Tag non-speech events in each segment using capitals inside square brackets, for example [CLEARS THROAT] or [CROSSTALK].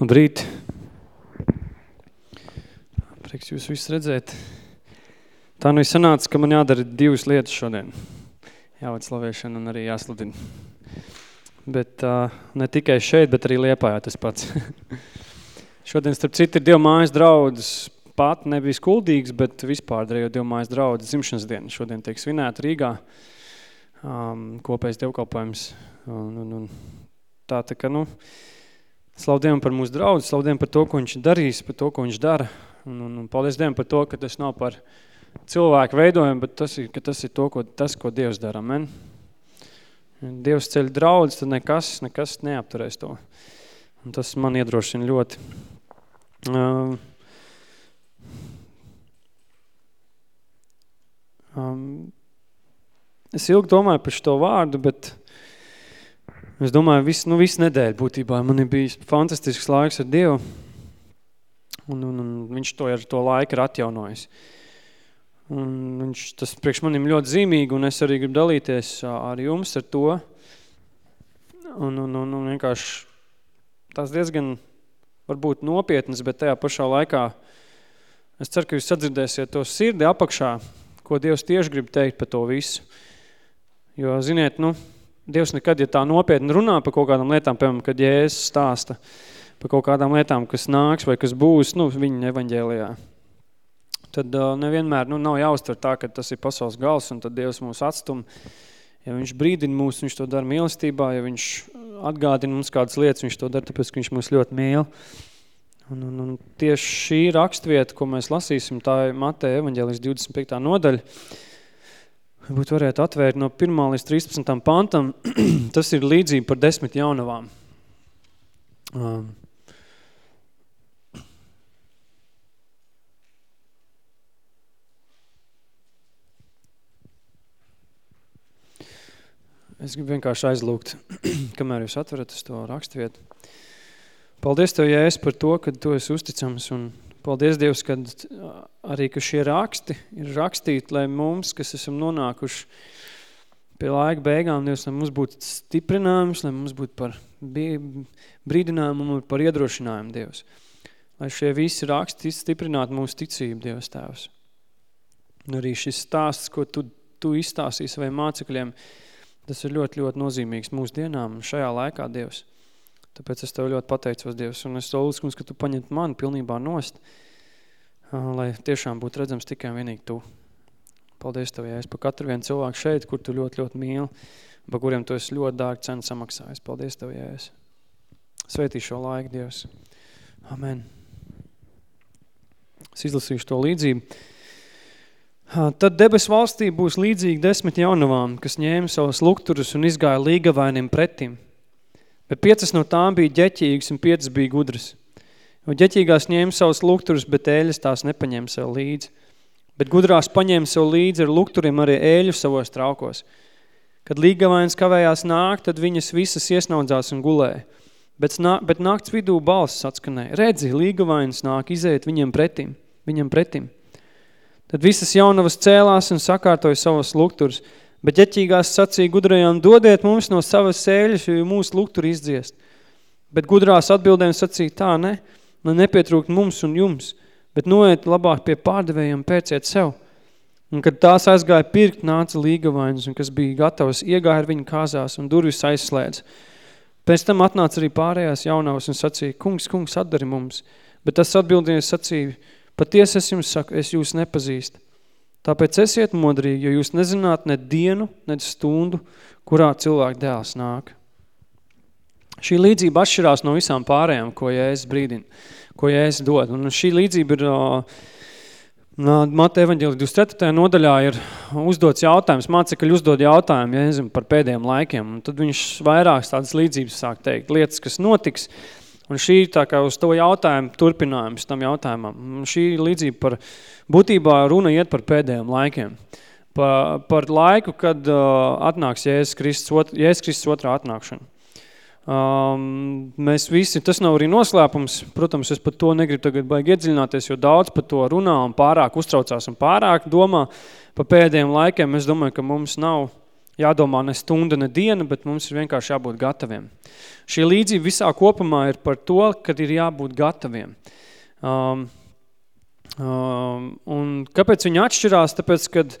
Labrīt. Prieks jūs visus redzēt. Tā nu ir sanāca, ka man jādara divas lietas šodien. Jāvada slavēšana un arī jāsludina. Bet uh, ne tikai šeit, bet arī Liepājā tas pats. [LAUGHS] šodien, starp citu, ir Dieva mājas draudzes pat nebija skuldīgs, bet vispār darīja Dieva mājas draudzes zimšanas diena. Šodien tiek svinēta Rīgā um, kopējs dievkalpojums. Un, un, un tā, tā ka, nu, slavu Dievam par mūsu draudzi, slavu Dievam par to, ko viņš darīs, par to, ko viņš dara. Un, un, un paldies Dievam par to, ka tas nav par cilvēku veidojumu, bet tas ir, ka tas ir to, ko, tas, ko Dievs dara. Amen. Dievs ceļ draudz, tad nekas, nekas neapturēs to. Un tas man iedrošina ļoti. Um, um, es ilgi domāju par šo vārdu, bet es domāju, visu, nu, visu nedēļu būtībā man ir bijis fantastisks laiks ar Dievu. Un, un, un viņš to ar to laiku ir atjaunojis. Un viņš, tas priekš manim ļoti zīmīgi, un es arī gribu dalīties ar jums ar to. Un, un, un, un vienkārši tās diezgan varbūt nopietnas, bet tajā pašā laikā es ceru, ka jūs sadzirdēsiet to sirdi apakšā, ko Dievs tieši grib teikt par to visu. Jo, ziniet, nu, Dievs nekad, ja tā nopietni runā par kaut kādām lietām, piemēram, kad Jēzus stāsta, par kaut kādām lietām, kas nāks vai kas būs, nu, viņa evaņģēlijā. Tad uh, nevienmēr, nu, nav jāuztver tā, ka tas ir pasaules gals un tad Dievs mūs atstum. Ja viņš brīdina mūs, viņš to dara mīlestībā, ja viņš atgādina mums kādas lietas, viņš to dara, tāpēc, ka viņš mūs ļoti mīl. Un, un, un tieši šī rakstvieta, ko mēs lasīsim, tā ir Mateja evaņģēlijas 25. nodaļa, varbūt varētu atvērt no 1. līdz 13. pantam, [CLEARS THROAT] tas ir līdzība par desmit jaunavām. Um, Es gribu vienkārši aizlūgt, [CLEARS THROAT] kamēr jūs atverat uz to rakstvietu. Paldies Tev, Jēs, par to, ka Tu esi uzticams, un paldies Dievs, ka arī, ka šie raksti ir rakstīti, lai mums, kas esam nonākuši pie laika beigām, Dievs, lai mums būtu stiprinājums, lai mums būtu par brīdinājumu un par iedrošinājumu, Dievs. Lai šie visi raksti stiprinātu mūsu ticību, Dievs Tēvs. Un arī šis stāsts, ko Tu, tu izstāstīji saviem mācekļiem, Tas ir ļoti, ļoti nozīmīgs mūsu dienām šajā laikā, Dievs. Tāpēc es Tev ļoti pateicos, Dievs, un es lūdzu, ka Tu paņemt mani pilnībā nost, lai tiešām būtu redzams tikai vienīgi Tu. Paldies Tev, Jēs, par katru vienu cilvēku šeit, kur Tu ļoti, ļoti mīli, par kuriem Tu esi ļoti dārgi cenu samaksājis. Paldies Tev, Jēs. Sveitī šo laiku, Dievs. Amen. Es izlasīšu to līdzību. Tad debes valstī būs līdzīgi desmit jaunavām, kas ņēma savas lukturus un izgāja līgavainim pretim. Bet piecas no tām bija ģeķīgas un piecas bija gudras. Jo ģeķīgās ņēma savas lukturus, bet ēļas tās nepaņēma sev līdzi. Bet gudrās paņēma sev līdzi ar lukturiem arī ēļu savos traukos. Kad līgavains kavējās nāk, tad viņas visas iesnaudzās un gulēja. Bet, nā, bet nakts vidū balss atskanēja. Redzi, līgavains nāk izēt viņiem pretim. Viņam pretim. Tad visas jaunavas cēlās un sakārtoja savas lukturas, bet ģeķīgās sacīja gudrajām, dodiet mums no savas sēļas, jo mūsu lukturi izdziest. Bet gudrās atbildēm sacīja, tā ne, lai nepietrūkt mums un jums, bet noiet labāk pie pārdevējiem pērciet sev. Un kad tās aizgāja pirkt, nāca līgavainis, un kas bija gatavs, iegāja ar viņu kāzās un durvis aizslēdz. Pēc tam atnāca arī pārējās jaunavas un sacīja, kungs, kungs, atdari mums. Bet tas atbildējies sacīja, Patiesi es jums saku, es jūs nepazīstu. Tāpēc esiet modrīgi, jo jūs nezināt ne dienu, ne stundu, kurā cilvēka dēls nāk. Šī līdzība atšķirās no visām pārējām, ko Jēzus brīdina, ko Jēzus dod. Un šī līdzība ir, Mata evaņģēlī 24. nodaļā ir uzdots jautājums, mācekļi uzdod jautājumu, ja nezinu, par pēdējiem laikiem. Un tad viņš vairākas tādas līdzības sāk teikt, lietas, kas notiks, Un šī tā kā uz to jautājumu turpinājums tam jautājumam. Šī līdzība par būtībā runa iet par pēdējiem laikiem. Pa, par laiku, kad uh, atnāks Jēzus Kristus, ot, Jēzus Kristus otrā atnākšana. Um, mēs visi, tas nav arī noslēpums, protams, es par to negribu tagad baigi iedziļināties, jo daudz par to runā un pārāk uztraucās un pārāk domā pa pēdējiem laikiem. Es domāju, ka mums nav jādomā ne stunda, ne diena, bet mums ir vienkārši jābūt gataviem. Šī līdzība visā kopumā ir par to, kad ir jābūt gataviem. Um, um, un kāpēc viņi atšķirās? Tāpēc, kad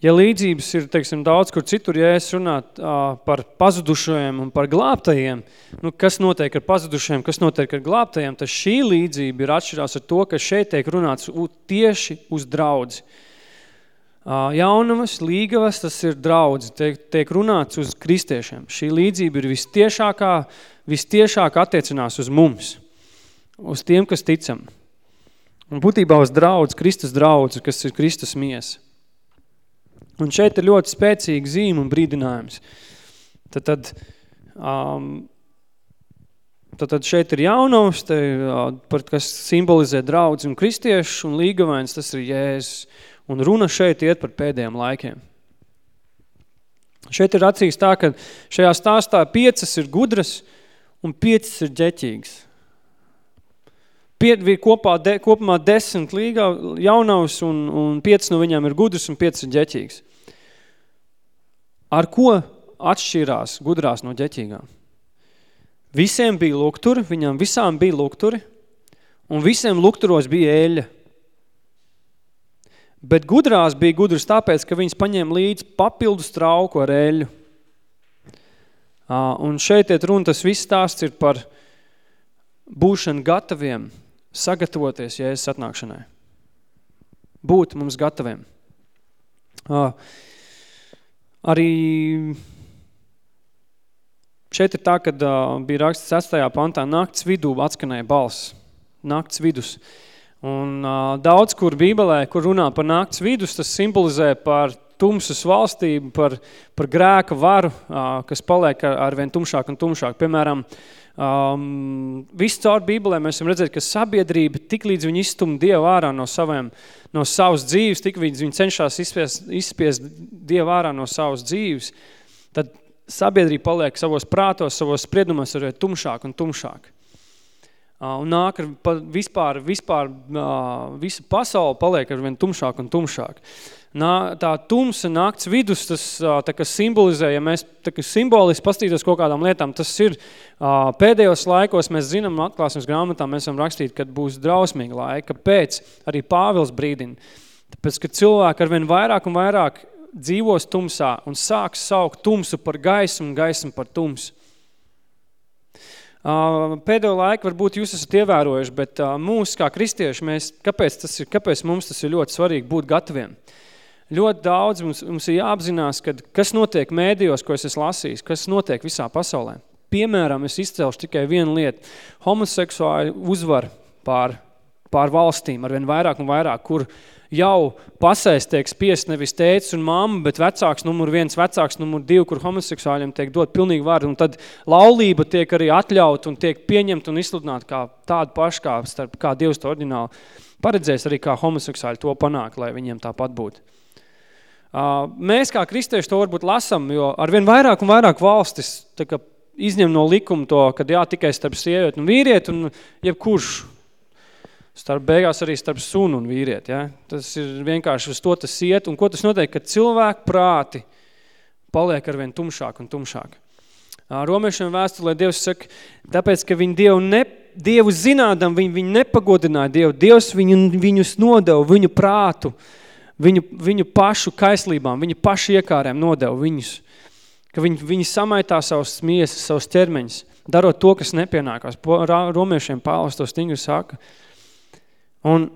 ja līdzības ir, teiksim, daudz, kur citur, ja es runāt uh, par pazudušajiem un par glābtajiem, nu, kas notiek ar pazudušajiem, kas notiek ar glābtajiem, tad šī līdzība ir atšķirās ar to, ka šeit tiek runāts tieši uz draudzi. Uh, jaunavas, līgavas, tas ir draudzi, tiek, tiek runāts uz kristiešiem. Šī līdzība ir vistiešākā, vistiešāk attiecinās uz mums, uz tiem, kas ticam. Un būtībā uz draudz, Kristus draudz, kas ir Kristus miesa. Un šeit ir ļoti spēcīga zīme un brīdinājums. Tad, tad, um, tad, tad šeit ir jaunums, te, par, kas simbolizē draudzi un kristiešu, un līgavains tas ir Jēzus. Un runa šeit iet par pēdējiem laikiem. Šeit ir acīs tā, ka šajā stāstā piecas ir gudras un piecas ir ģeķīgas. Piet, kopā, de, kopumā desmit līgā jaunavs un, un piecas no viņām ir gudras un piecas ir ģeķīgas. Ar ko atšķirās gudrās no ģeķīgām? Visiem bija lukturi, viņām visām bija lukturi, un visiem lukturos bija eļa. Bet gudrās bija gudras tāpēc, ka viņas paņēma līdz papildus trauku ar eļu. Un šeit iet runa, tas viss stāsts ir par būšanu gataviem, sagatavoties Jēzus atnākšanai. Būt mums gataviem. Arī šeit ir tā, kad bija raksts 6. pantā, nakts vidū atskanēja balss, nakts vidus. Un uh, daudz, kur bībelē, kur runā par nakts vidus, tas simbolizē par tumsas valstību, par, par grēka varu, uh, kas paliek ar, ar vien tumšāk un tumšāk. Piemēram, um, visu caur bībelē mēs esam redzēt, ka sabiedrība tik līdz viņi izstum Dievu ārā no saviem no savas dzīves, tik viņi, viņi cenšas izspiest, izspiest Dievu ārā no savas dzīves, tad sabiedrība paliek savos prātos, savos spriedumos ar tumšāk un tumšāk. Un nāk ar vispār, vispār visa pasaule paliek ar vien tumšāk un tumšāk. Nā, tā tumsa nakts vidus, tas tā kā simbolizē, ja mēs tā kā simboliski pastītos kaut kādām lietām, tas ir pēdējos laikos, mēs zinām, atklāsmes grāmatā mēs esam rakstīt, kad būs drausmīga laika. Kāpēc? Arī Pāvils brīdina. Tāpēc, ka cilvēki arvien vairāk un vairāk dzīvos tumsā un sāks saukt tumsu par gaisu un gaismu par tumsu. Pēdējo laiku varbūt jūs esat ievērojuši, bet mūs kā kristieši, mēs, kāpēc, tas ir, kāpēc mums tas ir ļoti svarīgi būt gataviem? Ļoti daudz mums, mums ir jāapzinās, kad, kas notiek mēdījos, ko es esmu lasījis, kas notiek visā pasaulē. Piemēram, es izcelšu tikai vienu lietu. Homoseksuāli uzvar pār, pār valstīm arvien vairāk un vairāk, kur jau pasēs tiek spiest nevis tēcis un mamma, bet vecāks numur viens, vecāks numur divi, kur homoseksuāļiem tiek dot pilnīgi vārdu, un tad laulība tiek arī atļaut un tiek pieņemt un izsludināt kā tādu pašu, kā, starp, kā Dievs to ordināli paredzēs arī kā homoseksuāļi to panāk, lai viņiem tāpat būtu. Mēs kā kristieši to varbūt lasam, jo arvien vairāk un vairāk valstis tā kā izņem no likuma to, kad jā, tikai starp sievieti un vīrieti un jebkurš starp beigās arī starp sunu un vīrieti. Ja? Tas ir vienkārši uz to tas iet, un ko tas notiek, ka cilvēku prāti paliek arvien tumšāk un tumšāk. Romiešiem vēstulē Dievs saka, tāpēc, ka viņi Dievu, ne, Dievu zinādam, viņi, viņi nepagodināja Dievu. Dievs viņu, viņus nodeva, viņu prātu, viņu, viņu pašu kaislībām, viņu pašu iekārēm nodeva viņus. Ka viņi, viņi samaitā savus miesas, savus ķermeņus, darot to, kas nepienākās. Romiešiem Pāvils to stingri saka. Un,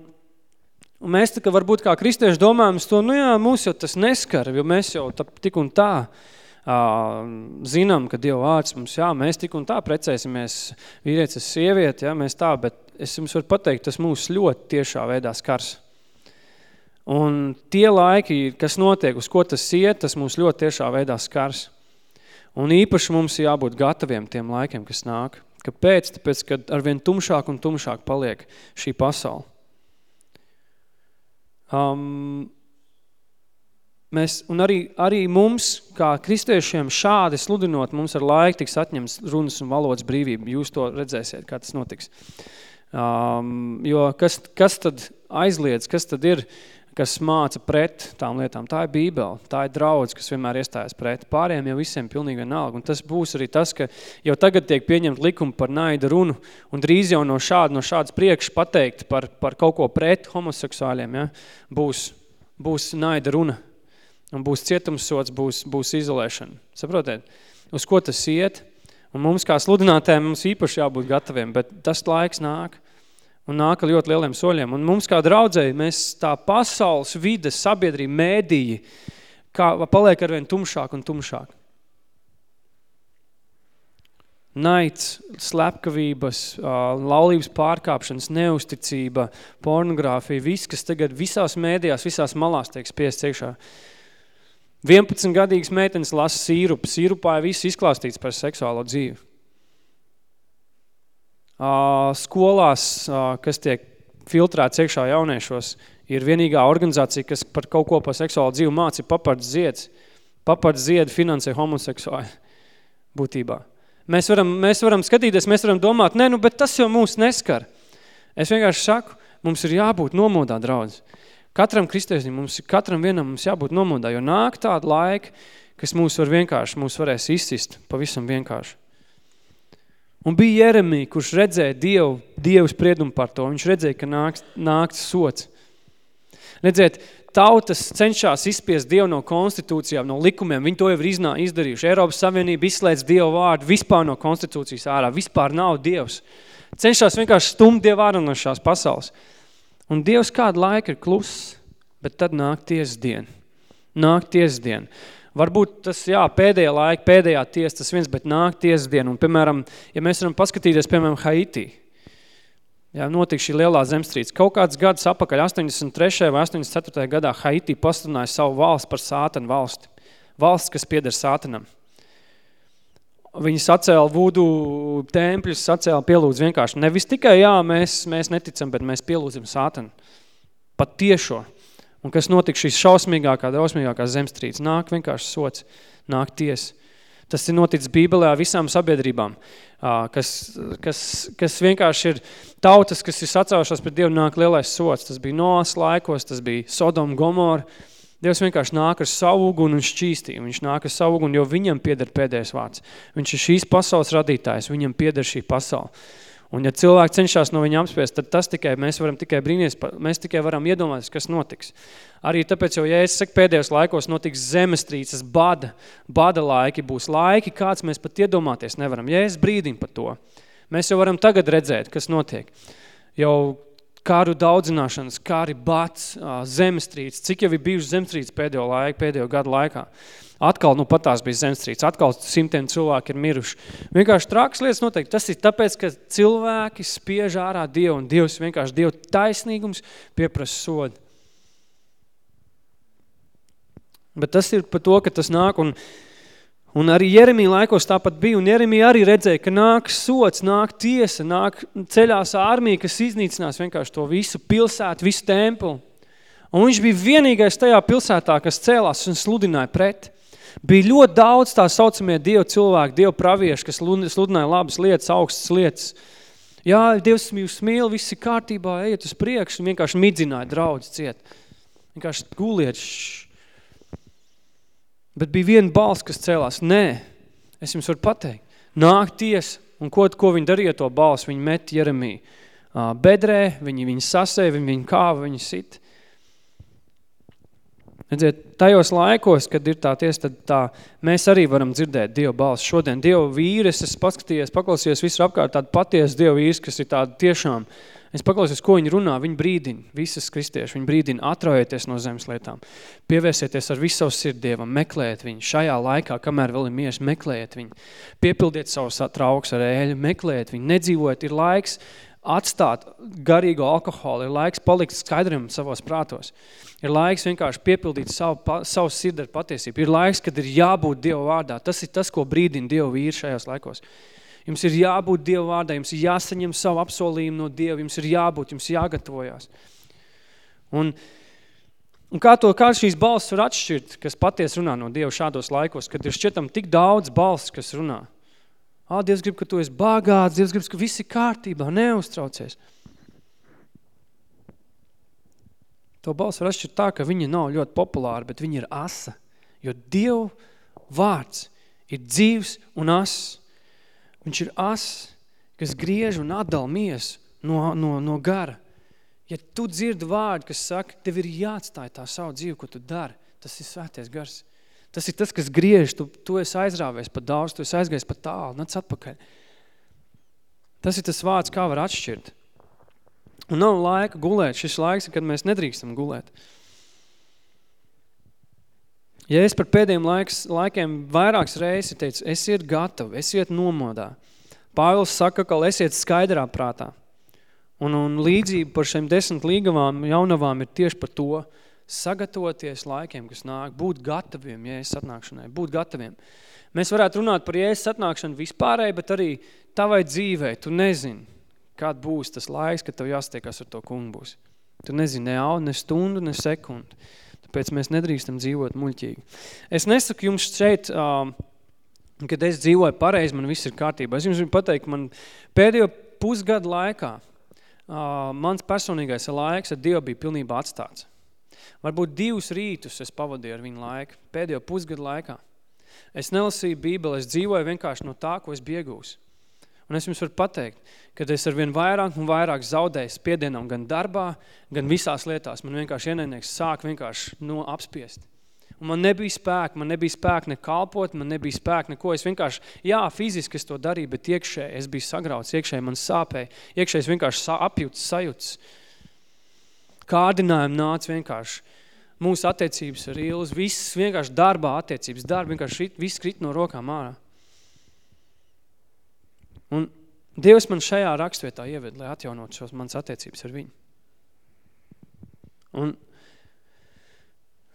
un mēs tā, ka varbūt kā kristieši domājam to, nu jā, mūs jau tas neskar, jo mēs jau tā, tik un tā uh, zinām, ka Dieva vārds mums, jā, mēs tik un tā precēsimies vīrietis sievieti, jā, mēs tā, bet es jums varu pateikt, tas mūs ļoti tiešā veidā skars. Un tie laiki, kas notiek, uz ko tas iet, tas mūs ļoti tiešā veidā skars. Un īpaši mums jābūt gataviem tiem laikiem, kas nāk. Kāpēc? Tāpēc, kad arvien tumšāk un tumšāk paliek šī pasaule. Um, mēs, un arī, arī mums, kā kristiešiem, šādi sludinot, mums ar laiku tiks atņemts runas un valodas brīvība. Jūs to redzēsiet, kā tas notiks. Um, jo kas, kas tad aizliedz, kas tad ir, kas māca pret tām lietām. Tā ir bībele, tā ir draudz, kas vienmēr iestājas pret. Pārējiem jau visiem pilnīgi vienalga. Un tas būs arī tas, ka jau tagad tiek pieņemt likumu par naida runu un drīz jau no šāda, no šādas priekš pateikt par, par kaut ko pret homoseksuāļiem, ja, būs, būs naida runa. Un būs cietumsots, būs, būs izolēšana. Saprotiet? Uz ko tas iet? Un mums kā sludinātēm mums īpaši jābūt gataviem, bet tas laiks nāk un nāk ar ļoti lieliem soļiem. Un mums kā draudzēji, mēs tā pasaules vide, sabiedrība, mēdīji, kā paliek arvien tumšāk un tumšāk. Naids, slepkavības, laulības pārkāpšanas, neusticība, pornogrāfija, viss, kas tagad visās mēdījās, visās malās tiek spiests iekšā. 11 gadīgas meitenes lasa sīrupu. Sīrupā ir viss izklāstīts par seksuālo dzīvi skolās, kas tiek filtrēts iekšā jauniešos, ir vienīgā organizācija, kas par kaut ko par seksuālu dzīvi māca, ir papards zieds. Papards ziedi finansē homoseksuāli būtībā. Mēs varam, mēs varam skatīties, mēs varam domāt, ne, nu, bet tas jau mūs neskar. Es vienkārši saku, mums ir jābūt nomodā, draudz. Katram kristiesim, mums, katram vienam mums jābūt nomodā, jo nāk tāda laika, kas mūs var vienkārši, mūs varēs izsist pavisam vienkārši. Un bija Jeremija, kurš redzēja Dievu, Dievu spriedumu par to. Viņš redzēja, ka nāks, nāks sots. Redziet, tautas cenšas izspiest Dievu no konstitūcijām, no likumiem. Viņi to jau ir iznā, izdarījuši. Eiropas Savienība izslēdz Dievu vārdu vispār no konstitūcijas ārā. Vispār nav Dievs. Cenšas vienkārši stumt Dievu ārā no šās pasaules. Un Dievs kādu laiku ir kluss, bet tad nāk tiesas diena. Nāk tiesas diena. Varbūt tas, jā, pēdējā laika, pēdējā tiesa tas viens, bet nāk tiesas diena. Un, piemēram, ja mēs varam paskatīties, piemēram, Haiti, jā, notika šī lielā zemstrīce. Kaut kāds gads apakaļ, 83. vai 84. gadā, Haiti pasludināja savu valsts par sātanu valsti. Valsts, kas pieder sātanam. Viņi sacēla vudu tempļus, sacēla pielūdz vienkārši. Nevis tikai, jā, mēs, mēs neticam, bet mēs pielūdzam sātanu. Pat tiešo. Un kas notika šīs šausmīgākā, drausmīgākā zemstrīds? Nāk vienkārši sots, nāk tiesa. Tas ir noticis Bībelē visām sabiedrībām, kas, kas, kas vienkārši ir tautas, kas ir sacaušās pret Dievu, nāk lielais sots. Tas bija Noas laikos, tas bija Sodom, Gomora. Dievs vienkārši nāk ar savu ugunu un šķīstī. Viņš nāk ar savu ugunu, jo viņam pieder pēdējais vārds. Viņš ir šīs pasaules radītājs, viņam pieder šī pasaule. Un ja cilvēki cenšas no viņa apspiest, tad tas tikai, mēs varam tikai brīnīties, mēs tikai varam iedomāties, kas notiks. Arī tāpēc jau, ja es saku, pēdējos laikos notiks zemestrīces, bada, bada laiki, būs laiki, kāds mēs pat iedomāties nevaram. Ja es brīdim par to, mēs jau varam tagad redzēt, kas notiek. Jau kāru daudzināšanas, kāri bats, zemestrīces, cik jau ir bijuši zemestrīces pēdējo laiku, pēdējo gadu laikā. Atkal, nu patās bija zemstrīts, atkal simtiem cilvēki ir miruši. Vienkārši trāks lietas noteikti. Tas ir tāpēc, ka cilvēki spiež ārā Dievu, un Dievs vienkārši Dievu taisnīgums pieprasa sodu. Bet tas ir par to, ka tas nāk, un, un arī Jeremija laikos tāpat bija, un Jeremija arī redzēja, ka nāk sots, nāk tiesa, nāk ceļās ārmija, kas iznīcinās vienkārši to visu pilsētu, visu templu. Un viņš bija vienīgais tajā pilsētā, kas cēlās un sludināja pret. Bija ļoti daudz tā saucamie Dievu cilvēki, Dievu pravieši, kas sludināja labas lietas, augstas lietas. Jā, Dievs jūs mīl, viss ir kārtībā, ejiet uz priekšu, un vienkārši midzināja draudz ciet. Vienkārši guliet. Bet bija viena balss, kas cēlās. Nē, es jums varu pateikt. Nāk ties, un ko, ko viņi darīja to balss? Viņi met Jeremiju bedrē, viņi viņu sasēja, viņi viņu kāva, viņi sit. Redziet, tajos laikos, kad ir tā tiesa, tad tā, mēs arī varam dzirdēt Dievu balsi. Šodien Dievu vīres, es paskatījies, paklausījos visur apkārt tādu patiesu Dievu vīrs, kas ir tāda tiešām, es paklausījos, ko viņi runā, viņi brīdina, visas kristieši, viņi brīdina, atraujieties no zemes lietām, pievērsieties ar visu savu sirdi Dievam, meklējiet viņu, šajā laikā, kamēr vēl ir miers, meklējiet viņu, piepildiet savus trauks ar ēļu, meklējiet viņu, nedzīvojiet, ir laiks atstāt garīgo alkoholu, ir laiks palikt skaidram savos prātos. Ir laiks vienkārši piepildīt savu, pa, savu sirdi ar patiesību. Ir laiks, kad ir jābūt Dieva vārdā. Tas ir tas, ko brīdina Dieva vīri šajos laikos. Jums ir jābūt Dieva vārdā, jums ir jāsaņem savu apsolījumu no Dieva, jums ir jābūt, jums jāgatavojās. Un, un kā to, kā šīs balss var atšķirt, kas paties runā no Dieva šādos laikos, kad ir šķietam tik daudz balss, kas runā. Ā, Dievs grib, ka tu esi bagāts, Dievs grib, ka viss ir kārtībā, neuztraucies. To balsu var atšķirt tā, ka viņa nav ļoti populāra, bet viņa ir asa. Jo Dievu vārds ir dzīvs un ass. Viņš ir ass, kas griež un atdala miesu no, no, no gara. Ja tu dzirdi vārdu, kas saka, tev ir jāatstāj tā savu dzīvi, ko tu dari, tas ir svēties gars. Tas ir tas, kas griež, tu, tu esi aizrāvies pa daudz, tu esi aizgājis pa tālu, nāc atpakaļ. Tas ir tas vārds, kā var atšķirt. Un nav laika gulēt. Šis laiks, kad mēs nedrīkstam gulēt. Ja es par pēdējiem laiks, laikiem vairākas reizes teicu, esiet gatavi, esiet nomodā. Pāvils saka, ka esiet skaidrā prātā. Un, un līdzība par šiem desmit līgavām jaunavām ir tieši par to, sagatavoties laikiem, kas nāk, būt gataviem Jēzus atnākšanai, būt gataviem. Mēs varētu runāt par Jēzus atnākšanu vispārēji, bet arī tavai dzīvē, tu nezini, kād būs tas laiks, kad tev jāstiekas ar to kungu būs. Tu nezini ne au, ne stundu, ne sekundi. Tāpēc mēs nedrīkstam dzīvot muļķīgi. Es nesaku jums šeit, uh, kad es dzīvoju pareizi, man viss ir kārtībā. Es jums gribu pateikt, man pēdējo pusgadu laikā uh, mans personīgais laiks ar Dievu bija pilnībā atstāts. Varbūt divus rītus es pavadīju ar viņu laiku, pēdējo pusgadu laikā. Es nelasīju bībeli, es dzīvoju vienkārši no tā, ko es biju iegūs. Un es jums varu pateikt, kad es arvien vairāk un vairāk zaudēju spiedienam gan darbā, gan visās lietās. Man vienkārši ienaidnieks sāk vienkārši no apspiest. Un man nebija spēka, man nebija spēka ne kalpot, man nebija spēka neko. Es vienkārši, jā, fiziski es to darīju, bet iekšēji es biju sagrauts, iekšēji man sāpēja, iekšēji es vienkārši apjūts, sajūts. Kārdinājumi nāca vienkārši. Mūsu attiecības ar Ilus, viss vienkārši darbā attiecības, darba vienkārši viss krit no rokām ārā. Un Dievs man šajā rakstvietā ieved, lai atjaunot šos manas attiecības ar viņu. Un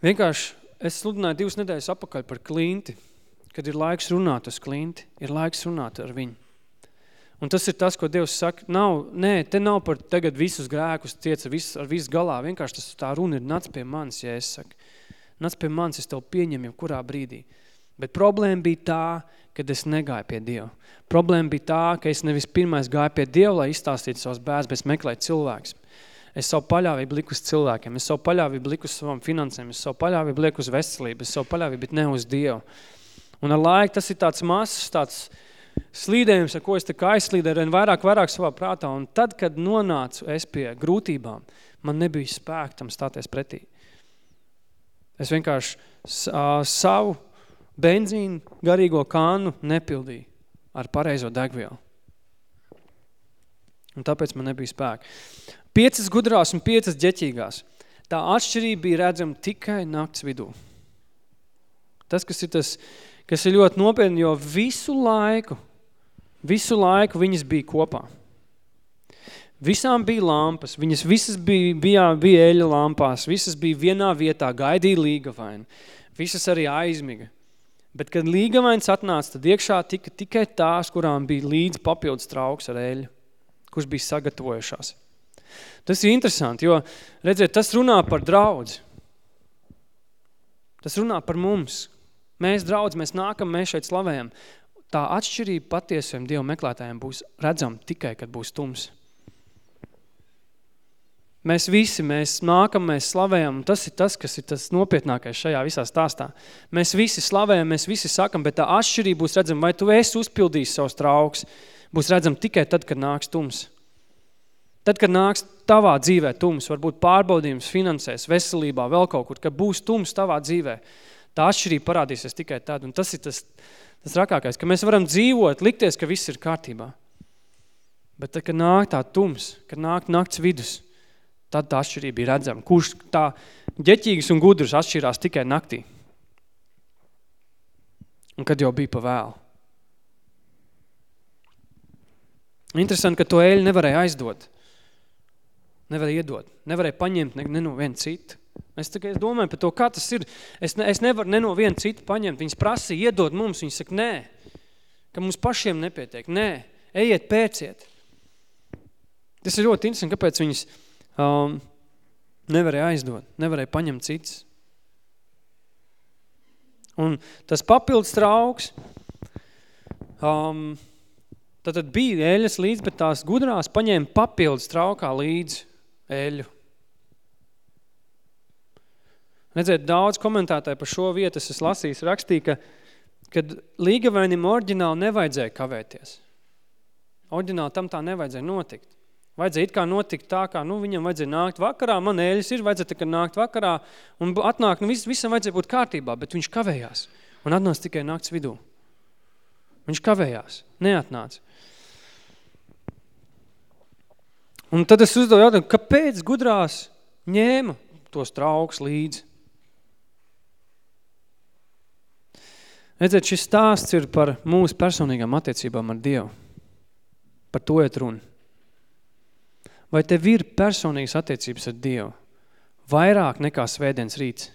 vienkārši es sludināju divas nedēļas apakaļ par klinti, kad ir laiks runāt uz klinti, ir laiks runāt ar viņu. Un tas ir tas, ko Dievs saka, nav, nē, te nav par tagad visus grēkus tiec ar visu, ar visu galā, vienkārši tas tā runa ir nāc pie manis, ja es saku. Nāc pie manis, es tev pieņemu, kurā brīdī. Bet problēma bija tā, kad es negāju pie Dieva. Problēma bija tā, ka es nevis pirmais gāju pie Dieva, lai izstāstītu savus bērns, bet meklēju cilvēks. Es savu paļāvību liku uz cilvēkiem, es savu paļāvību liku uz savam finansēm, es savu paļāvību liku uz veselību, es savu paļāvību, bet ne uz Dievu. Un ar laiku tas ir tāds mazs, tāds slīdējums, ar ko es tā kā aizslīdēju, un vairāk, vairāk savā prātā. Un tad, kad nonācu es pie grūtībām, man nebija spēka tam stāties pretī. Es vienkārši savu benzīnu garīgo kānu nepildīja ar pareizo degvielu. Un tāpēc man nebija spēka. Piecas gudrās un piecas ģeķīgās. Tā atšķirība bija redzama tikai nakts vidū. Tas, kas ir, tas, kas ir ļoti nopietni, jo visu laiku, visu laiku viņas bija kopā. Visām bija lampas, viņas visas bija, bija, bija eļa lampās, visas bija vienā vietā, gaidīja līgavaini. Visas arī aizmiga. Bet, kad līgavains atnāca, tad iekšā tika tikai tās, kurām bija līdz papildus trauks ar eļu, kurš bija sagatavojušās. Tas ir interesanti, jo, redziet, tas runā par draudzi. Tas runā par mums. Mēs draudz, mēs nākam, mēs šeit slavējam. Tā atšķirība patiesiem Dievu meklētājiem būs redzama tikai, kad būs tums. Mēs visi, mēs nākam, mēs slavējam, un tas ir tas, kas ir tas nopietnākais šajā visā stāstā. Mēs visi slavējam, mēs visi sakam, bet tā atšķirība būs redzama, vai tu esi uzpildījis savus trauks, būs redzama tikai tad, kad nāks tums. Tad, kad nāks tavā dzīvē tums, varbūt pārbaudījums finansēs, veselībā, vēl kaut kur, kad būs tums tavā dzīvē, tā atšķirība parādīsies tikai tad, un tas ir tas, tas rakākais, ka mēs varam dzīvot, likties, ka viss ir kārtībā. Bet tad, kad nāk tā tums, kad nāk nakts vidus, Tad tā atšķirība ir redzama. Kurš tā ģeķīgs un gudrs atšķirās tikai naktī. Un kad jau bija pa vēlu. Interesanti, ka to eļu nevarēja aizdot. Nevarēja iedot. Nevarēja paņemt ne, ne no viena cita. Es, es domāju par to, kā tas ir. Es, ne, es nevaru ne no viena cita paņemt. Viņas prasa iedot mums. Viņas saka, nē. Ka mums pašiem nepietiek. Nē. Ejiet, pērciet. Tas ir ļoti interesanti, kāpēc viņas um, nevarēja aizdot, nevarēja paņemt cits. Un tas papildus trauks, um, tad, tad bija eļas līdz, bet tās gudrās paņēma papildus traukā līdz eļu. Redzēt, daudz komentētāji par šo vietu es lasījis, rakstīja, ka, kad līgavēnim oriģināli nevajadzēja kavēties. Oriģināli tam tā nevajadzēja notikt. Vajadzēja it kā notikt tā, kā nu, viņam vajadzēja nākt vakarā, man ēļas ir, vajadzēja tikai nākt vakarā, un atnāk, nu vis, visam vajadzēja būt kārtībā, bet viņš kavējās, un atnāca tikai nakts vidū. Viņš kavējās, neatnāca. Un tad es uzdevu jautājumu, kāpēc gudrās ņēma tos trauks līdzi? Redziet, šis stāsts ir par mūsu personīgām attiecībām ar Dievu. Par to iet runa. Vai tev ir personīgas attiecības ar Dievu? Vairāk nekā svētdienas rīts.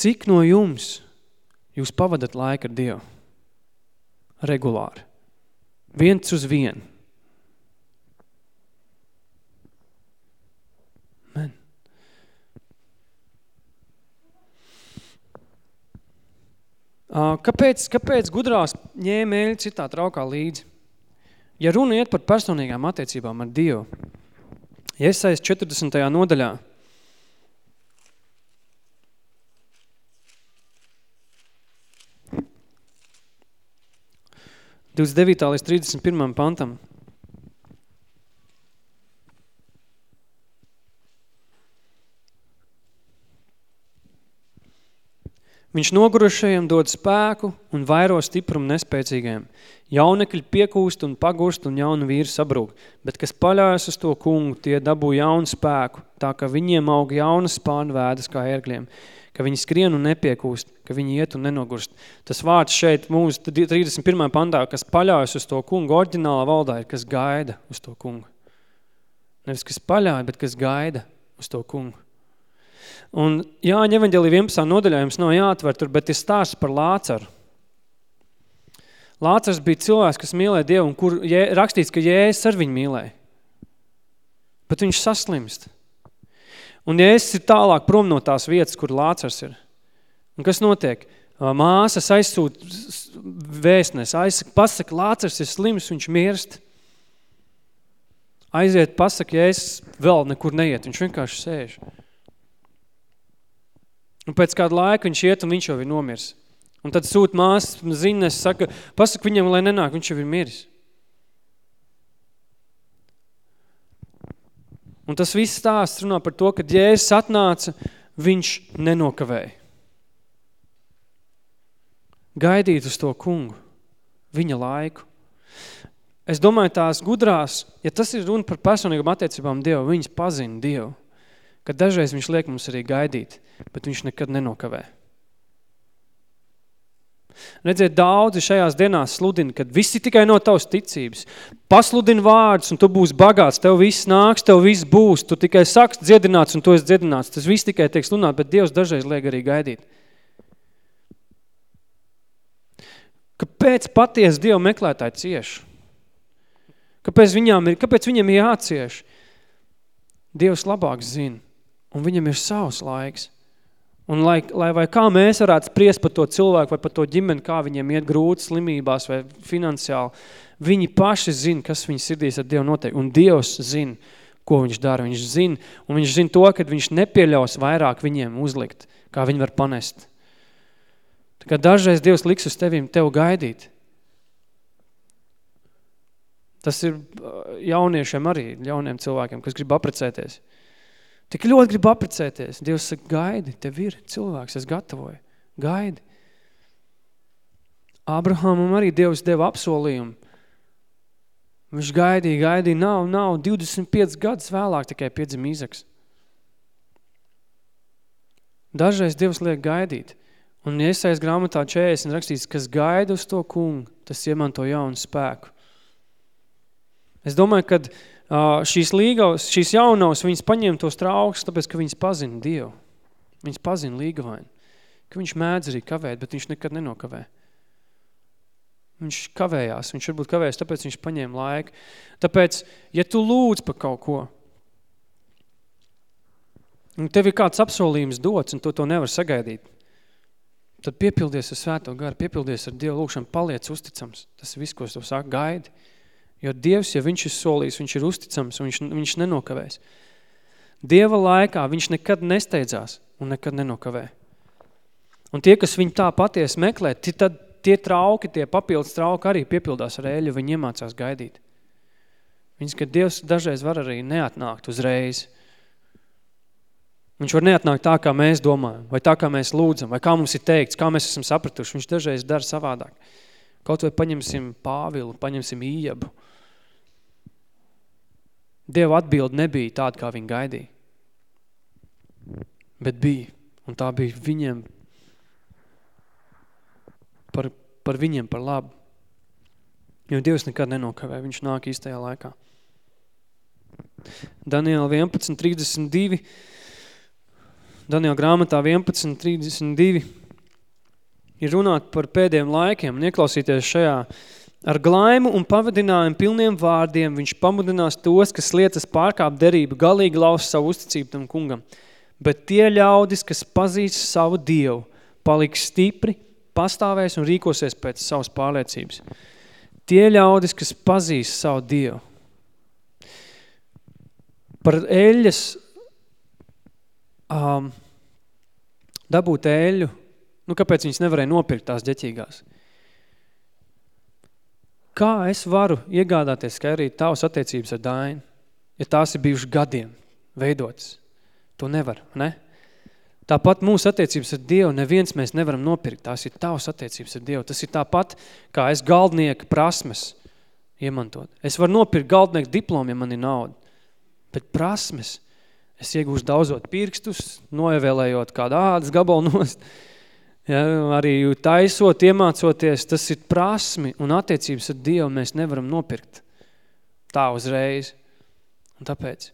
Cik no jums jūs pavadat laiku ar Dievu? Regulāri. Viens uz vienu. Kāpēc, kāpēc gudrās ņēma eļi citā traukā līdzi? Ja runa iet par personīgām attiecībām ar Dievu, Iesais 40. nodaļā, 29. līdz 31. pantam. Viņš nogurušajiem dod spēku un vairo stiprumu nespēcīgajiem. Jaunekļi piekūst un pagurst un jaunu vīru sabrūk, bet kas paļājas uz to kungu, tie dabū jaunu spēku, tā ka viņiem aug jaunas spānu vēdas kā ērgļiem ka viņi skrien un nepiekūst, ka viņi iet un nenogurst. Tas vārds šeit mūsu 31. pantā, kas paļaujas uz to kungu, oriģinālā valdā ir, kas gaida uz to kungu. Nevis, kas paļauj, bet kas gaida uz to kungu. Un Jāņa evaņģelī 11. nodaļā jums nav jāatver tur, bet ir stāsts par Lācaru. Lācars bija cilvēks, kas mīlēja Dievu, un kur rakstīts, ka Jēzus ar viņu mīlēja. Bet viņš saslimst. Un es ir tālāk prom no tās vietas, kur Lācars ir, un kas notiek? Māsas aizsūt vēstnes, aizsaka, pasaka, Lācars ir slims, viņš mirst. Aiziet, pasaka, es vēl nekur neiet, viņš vienkārši sēž. Un pēc kāda laika viņš iet un viņš jau ir nomirs. Un tad sūt māsas ziņas, saka, pasaka viņam, lai nenāk, viņš jau ir miris. Un tas viss stāsts runā par to, ka Jēzus atnāca, viņš nenokavēja. Gaidīt uz to kungu, viņa laiku. Es domāju, tās gudrās, ja tas ir runa par personīgām attiecībām Dievu, viņas pazina Dievu, ka dažreiz viņš liek mums arī gaidīt, bet viņš nekad nenokavē. Redziet, daudzi šajās dienās sludina, kad visi tikai no tavas ticības. Pasludini vārdus un tu būsi bagāts, tev viss nāks, tev viss būs, tu tikai saks dziedināts un tu esi dziedināts. Tas viss tikai tiek sludināt, bet Dievs dažreiz liek arī gaidīt. Kāpēc paties Dievu meklētāji cieši? Kāpēc, viņām ir, kāpēc viņam ir jācieš? Dievs labāk zina, un viņam ir savs laiks. Un lai, lai vai kā mēs varētu spriest par to cilvēku vai par to ģimeni, kā viņiem iet grūti slimībās vai finansiāli, viņi paši zina, kas viņa sirdīs ar Dievu notiek. Un Dievs zina, ko viņš dara. Viņš zina, un viņš zina to, ka viņš nepieļaus vairāk viņiem uzlikt, kā viņi var panest. Tā kā dažreiz Dievs liks uz tevim tev gaidīt. Tas ir uh, jauniešiem arī, jauniem cilvēkiem, kas grib aprecēties. Tik ļoti grib aprecēties. Dievs saka, gaidi, tev ir cilvēks, es gatavoju. Gaidi. Abrahamam arī Dievs deva apsolījumu. Viņš gaidīja, gaidīja, nav, nav, 25 gadus vēlāk tikai piedzim Īzaks. Dažreiz Dievs liek gaidīt. Un iesais grāmatā 40 rakstīts, kas gaida uz to kungu, tas iemanto jaunu spēku. Es domāju, kad šīs līgavas, šīs jaunavas, viņas paņem tos trauks, tāpēc, ka viņas pazina Dievu. Viņas pazina līgavaini. Ka viņš mēdz arī kavēt, bet viņš nekad nenokavē. Viņš kavējās, viņš varbūt kavējās, tāpēc viņš paņēma laiku. Tāpēc, ja tu lūdz par kaut ko, un tev ir kāds apsolījums dots, un tu to nevar sagaidīt, tad piepildies ar svēto garu, piepildies ar Dievu lūkšanu, paliec uzticams. Tas viss, ko es tev saku, gaidi. Jo Dievs, ja viņš ir solījis, viņš ir uzticams un viņš, viņš nenokavēs. Dieva laikā viņš nekad nesteidzās un nekad nenokavē. Un tie, kas viņu tā patiesi meklē, tie, tad tie trauki, tie papildus trauki arī piepildās ar eļu, viņi iemācās gaidīt. Viņas, ka Dievs dažreiz var arī neatnākt uzreiz. Viņš var neatnākt tā, kā mēs domājam, vai tā, kā mēs lūdzam, vai kā mums ir teikts, kā mēs esam sapratuši. Viņš dažreiz dara savādāk. Kaut vai paņemsim Pāvilu, paņemsim Ījabu. Dieva atbildi nebija tāda, kā viņi gaidīja. Bet bija. Un tā bija viņiem par, par viņiem par labu. Jo Dievs nekad nenokavē, viņš nāk īstajā laikā. Daniela 11.32 Daniela grāmatā 11.32 ir runāt par pēdējiem laikiem un ieklausīties šajā ar glaimu un pavadinājumu pilniem vārdiem viņš pamudinās tos, kas lietas pārkāp derību, galīgi laus savu uzticību tam kungam. Bet tie ļaudis, kas pazīst savu Dievu, paliks stipri, pastāvēs un rīkosies pēc savas pārliecības. Tie ļaudis, kas pazīst savu Dievu. Par eļas um, dabūt eļu, nu kāpēc viņas nevarēja nopirkt tās ģeķīgās? Kā es varu iegādāties, ka arī tavas attiecības ar Dainu, ja tās ir bijušas gadiem veidotas? To nevar, ne? Tāpat mūsu attiecības ar Dievu neviens mēs nevaram nopirkt. Tās ir tavas attiecības ar Dievu. Tas ir tāpat, kā es galdnieka prasmes iemantot. Es varu nopirkt galdnieku diplomu, ja man ir nauda. Bet prasmes, es iegūšu daudzot pirkstus, noevēlējot kādu ādas gabalu nost. Ja, arī taisot, iemācoties, tas ir prasmi un attiecības ar Dievu mēs nevaram nopirkt tā uzreiz. Un tāpēc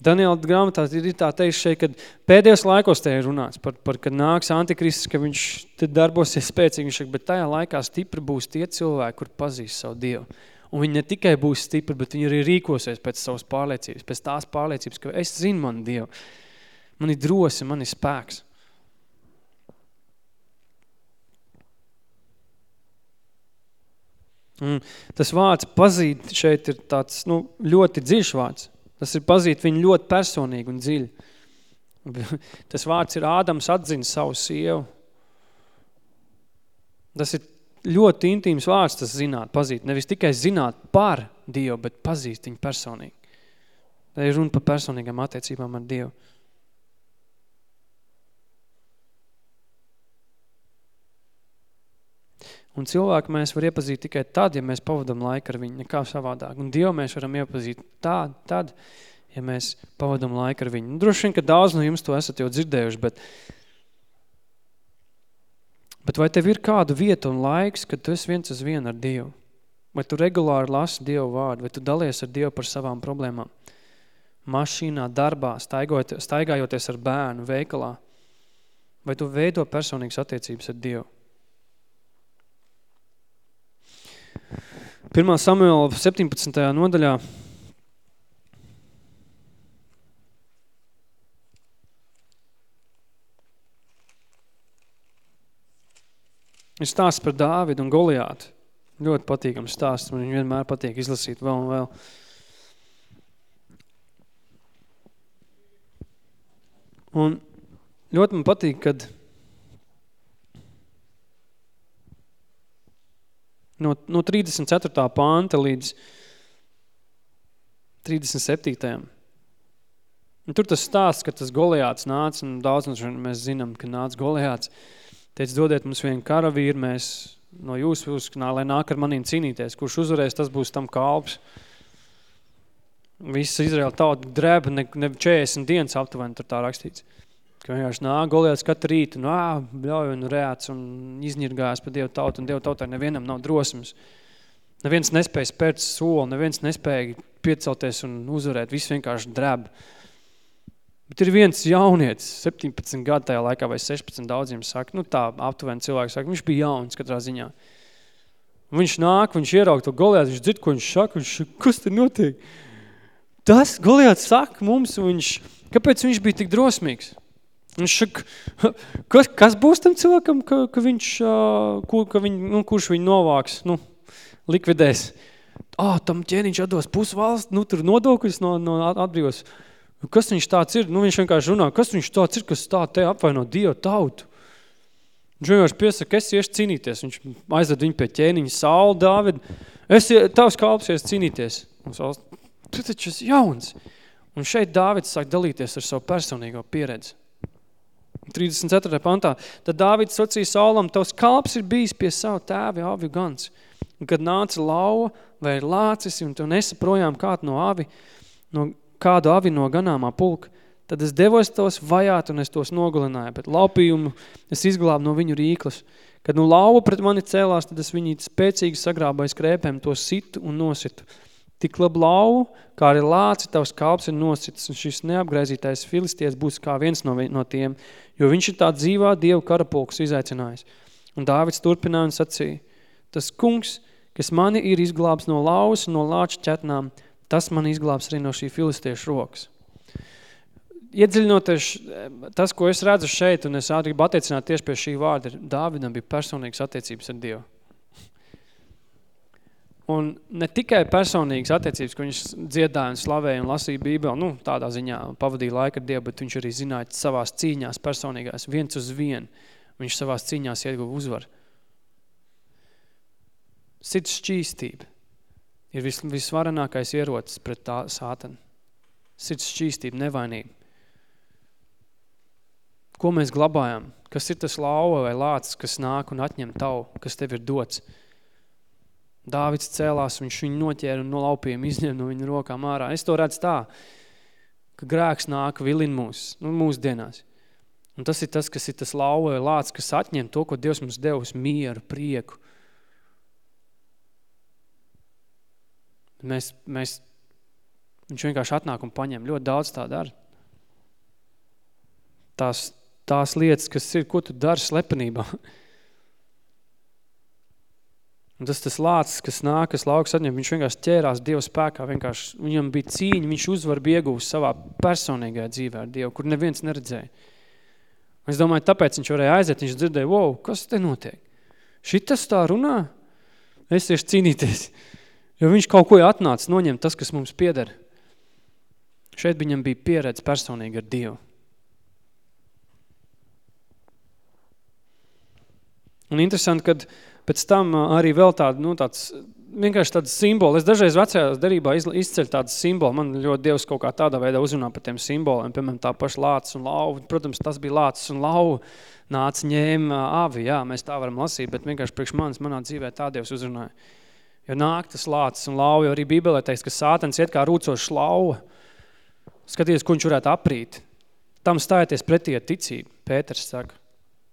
Daniela grāmatā ir tā teiks šeit, kad pēdējos laikos te ir runāts par, par kad nāks antikristis, ka viņš te darbosies spēcīgi, šeit, bet tajā laikā stipri būs tie cilvēki, kur pazīst savu Dievu. Un viņi ne tikai būs stipri, bet viņi arī rīkosies pēc savas pārliecības, pēc tās pārliecības, ka es zinu manu Dievu. Man ir drosi, man ir spēks. Un tas vārds pazīt šeit ir tāds nu, ļoti dziļš vārds. Tas ir pazīt viņu ļoti personīgi un dziļi. [LAUGHS] Tas vārds ir Ādams atzina savu sievu. Tas ir ļoti intīms vārds, tas zināt, pazīt. Nevis tikai zināt par Dievu, bet pazīst viņu personīgi. Tā ir runa par personīgām attiecībām ar Dievu. Un cilvēku mēs var iepazīt tikai tad, ja mēs pavadam laiku ar viņu, nekā savādāk. Un Dievu mēs varam iepazīt tā, tad, ja mēs pavadam laiku ar viņu. Un droši vien, ka daudz no jums to esat jau dzirdējuši, bet, bet vai tev ir kāda vieta un laiks, kad tu esi viens uz vienu ar Dievu? Vai tu regulāri lasi Dievu vārdu, vai tu dalies ar Dievu par savām problēmām? Mašīnā, darbā, staigājoties ar bērnu, veikalā? Vai tu veido personīgas attiecības ar Dievu? 1. Samuela 17. nodaļā ir stāsts par Dāvidu un Goliātu. Ļoti patīkams stāsts, man viņu vienmēr patīk izlasīt vēl un vēl. Un ļoti man patīk, kad no, no 34. pānta līdz 37. Un tur tas stāsts, ka tas Goliāts nāca, un daudz mēs zinām, ka nāca Goliāts, teica, dodiet mums vienu karavīru, mēs no jūsu uzskanā, lai nāk ar manīm cīnīties. Kurš uzvarēs, tas būs tam kalps. Viss Izraela tauta drēba, ne, ne 40 dienas aptuveni, tur tā rakstīts. Ka vienkārši nāk Goliāts katru rītu, nu, ā, bļauj un rēts un izņirgājās par Dievu tautu, un Dievu tautai nevienam nav drosmes. Neviens nespēja spērt soli, neviens nespēja piecelties un uzvarēt, viss vienkārši dreb. Bet ir viens jaunietis, 17 gadu tajā laikā vai 16 daudziem saka, nu tā aptuveni cilvēki saka, viņš bija jauns katrā ziņā. Un viņš nāk, viņš ieraug to Goliātu, viņš dzird, ko viņš saka, viņš kas te notiek? Tas Goliāts saka mums, un viņš, kāpēc viņš bija tik drosmīgs? Saka, kas, kas būs tam cilvēkam, ka, ka viņš, ka viņ, nu, kurš viņu novāks, nu, likvidēs. ah, tam ķēniņš atdos pusvalsts, nu, tur nodokļus no, no atbrīvos. Kas viņš tāds ir? Nu, viņš vienkārši runā, kas viņš tāds ir, kas tā te apvaino Dievu tautu? Viņš vienkārši piesaka, es iešu cīnīties. Viņš aizved viņu pie ķēniņa Saula, Dāvid. Es, tavs kalps ies cīnīties. Un Sauls, tu taču esi jauns. Un šeit Dāvids sāk dalīties ar savu personīgo pieredzi. 34. pantā. Tad Dāvids sacīja Saulam, tavs kalps ir bijis pie savu tēvi avi gans. Un kad nāca lauva vai ir lācis un tu nesa projām kādu no avi, no kādu avi no ganāmā pulka, tad es devos tos vajāt un es tos nogalināju, bet laupījumu es izglābu no viņu rīklas. Kad nu lauva pret mani cēlās, tad es viņu spēcīgi sagrābāju skrēpēm, to situ un nositu. Tik labu lauvu, kā arī lāci tavs kalps ir nosits, un šis neapgraizītais filisties būs kā viens no, no tiem, jo viņš ir tā dzīvā dievu karapulks izaicinājis. Un Dāvids turpināja un sacīja, tas kungs, kas mani ir izglābs no lauvas un no lāča ķetnām, tas man izglābs arī no šī filistiešu rokas. Iedziļinoties tas, ko es redzu šeit, un es gribu attiecināt tieši pie šī vārda, Dāvidam bija personīgas attiecības ar Dievu. Un ne tikai personīgas attiecības, ko viņš dziedāja un slavēja un lasīja bībeli, nu, tādā ziņā pavadīja laiku ar Dievu, bet viņš arī zināja savās cīņās personīgās, viens uz vienu. Viņš savās cīņās ieguva uzvaru. Sits šķīstība ir vis, visvarenākais ierocis pret tā sātanu. Sits šķīstība, nevainība. Ko mēs glabājam? Kas ir tas lauva vai lācis, kas nāk un atņem tavu, kas tev ir dots? Dāvids cēlās, viņš viņu noķēra un no laupiem izņem no viņa rokām ārā. Es to redzu tā, ka grēks nāk vilin mūs, nu, mūsdienās. Un tas ir tas, kas ir tas lauva lāts, kas atņem to, ko Dievs mums devis, mieru, prieku. Mēs, mēs, viņš vienkārši atnāk un paņem. Ļoti daudz tā dara. Tās, tās lietas, kas ir, ko tu dari slepenībā. [LAUGHS] Un tas tas lācis, kas nāk, kas lauks atņem, viņš vienkārši ķērās Dieva spēkā, vienkārši viņam bija cīņa, viņš uzvar iegūst savā personīgajā dzīvē ar Dievu, kur neviens neredzēja. Es domāju, tāpēc viņš varēja aiziet, viņš dzirdēja, wow, kas te notiek? Šitas tā runā? Es iešu cīnīties. Jo viņš kaut ko atnāca noņemt tas, kas mums pieder. Šeit viņam bija pieredze personīgi ar Dievu. Un interesanti, kad Pēc tam arī vēl tāda, nu, tāds, vienkārši tāds simboli. Es dažreiz vecajās darībā izceļu tādas simboli. Man ļoti Dievs kaut kā tādā veidā uzrunā par tiem simboliem. Piemēram, tā paša lācis un lauva. Protams, tas bija lācis un lauva. Nāca ņēma avi, jā, mēs tā varam lasīt, bet vienkārši priekš manis manā dzīvē tā Dievs uzrunāja. Jo nāk tas lācis un lauva, jo arī Bībelē teiks, ka sātans iet kā rūcošs lauva. Skaties, ko viņš varētu aprīt. Tam stājieties pretī ar ticību, Pēters saka,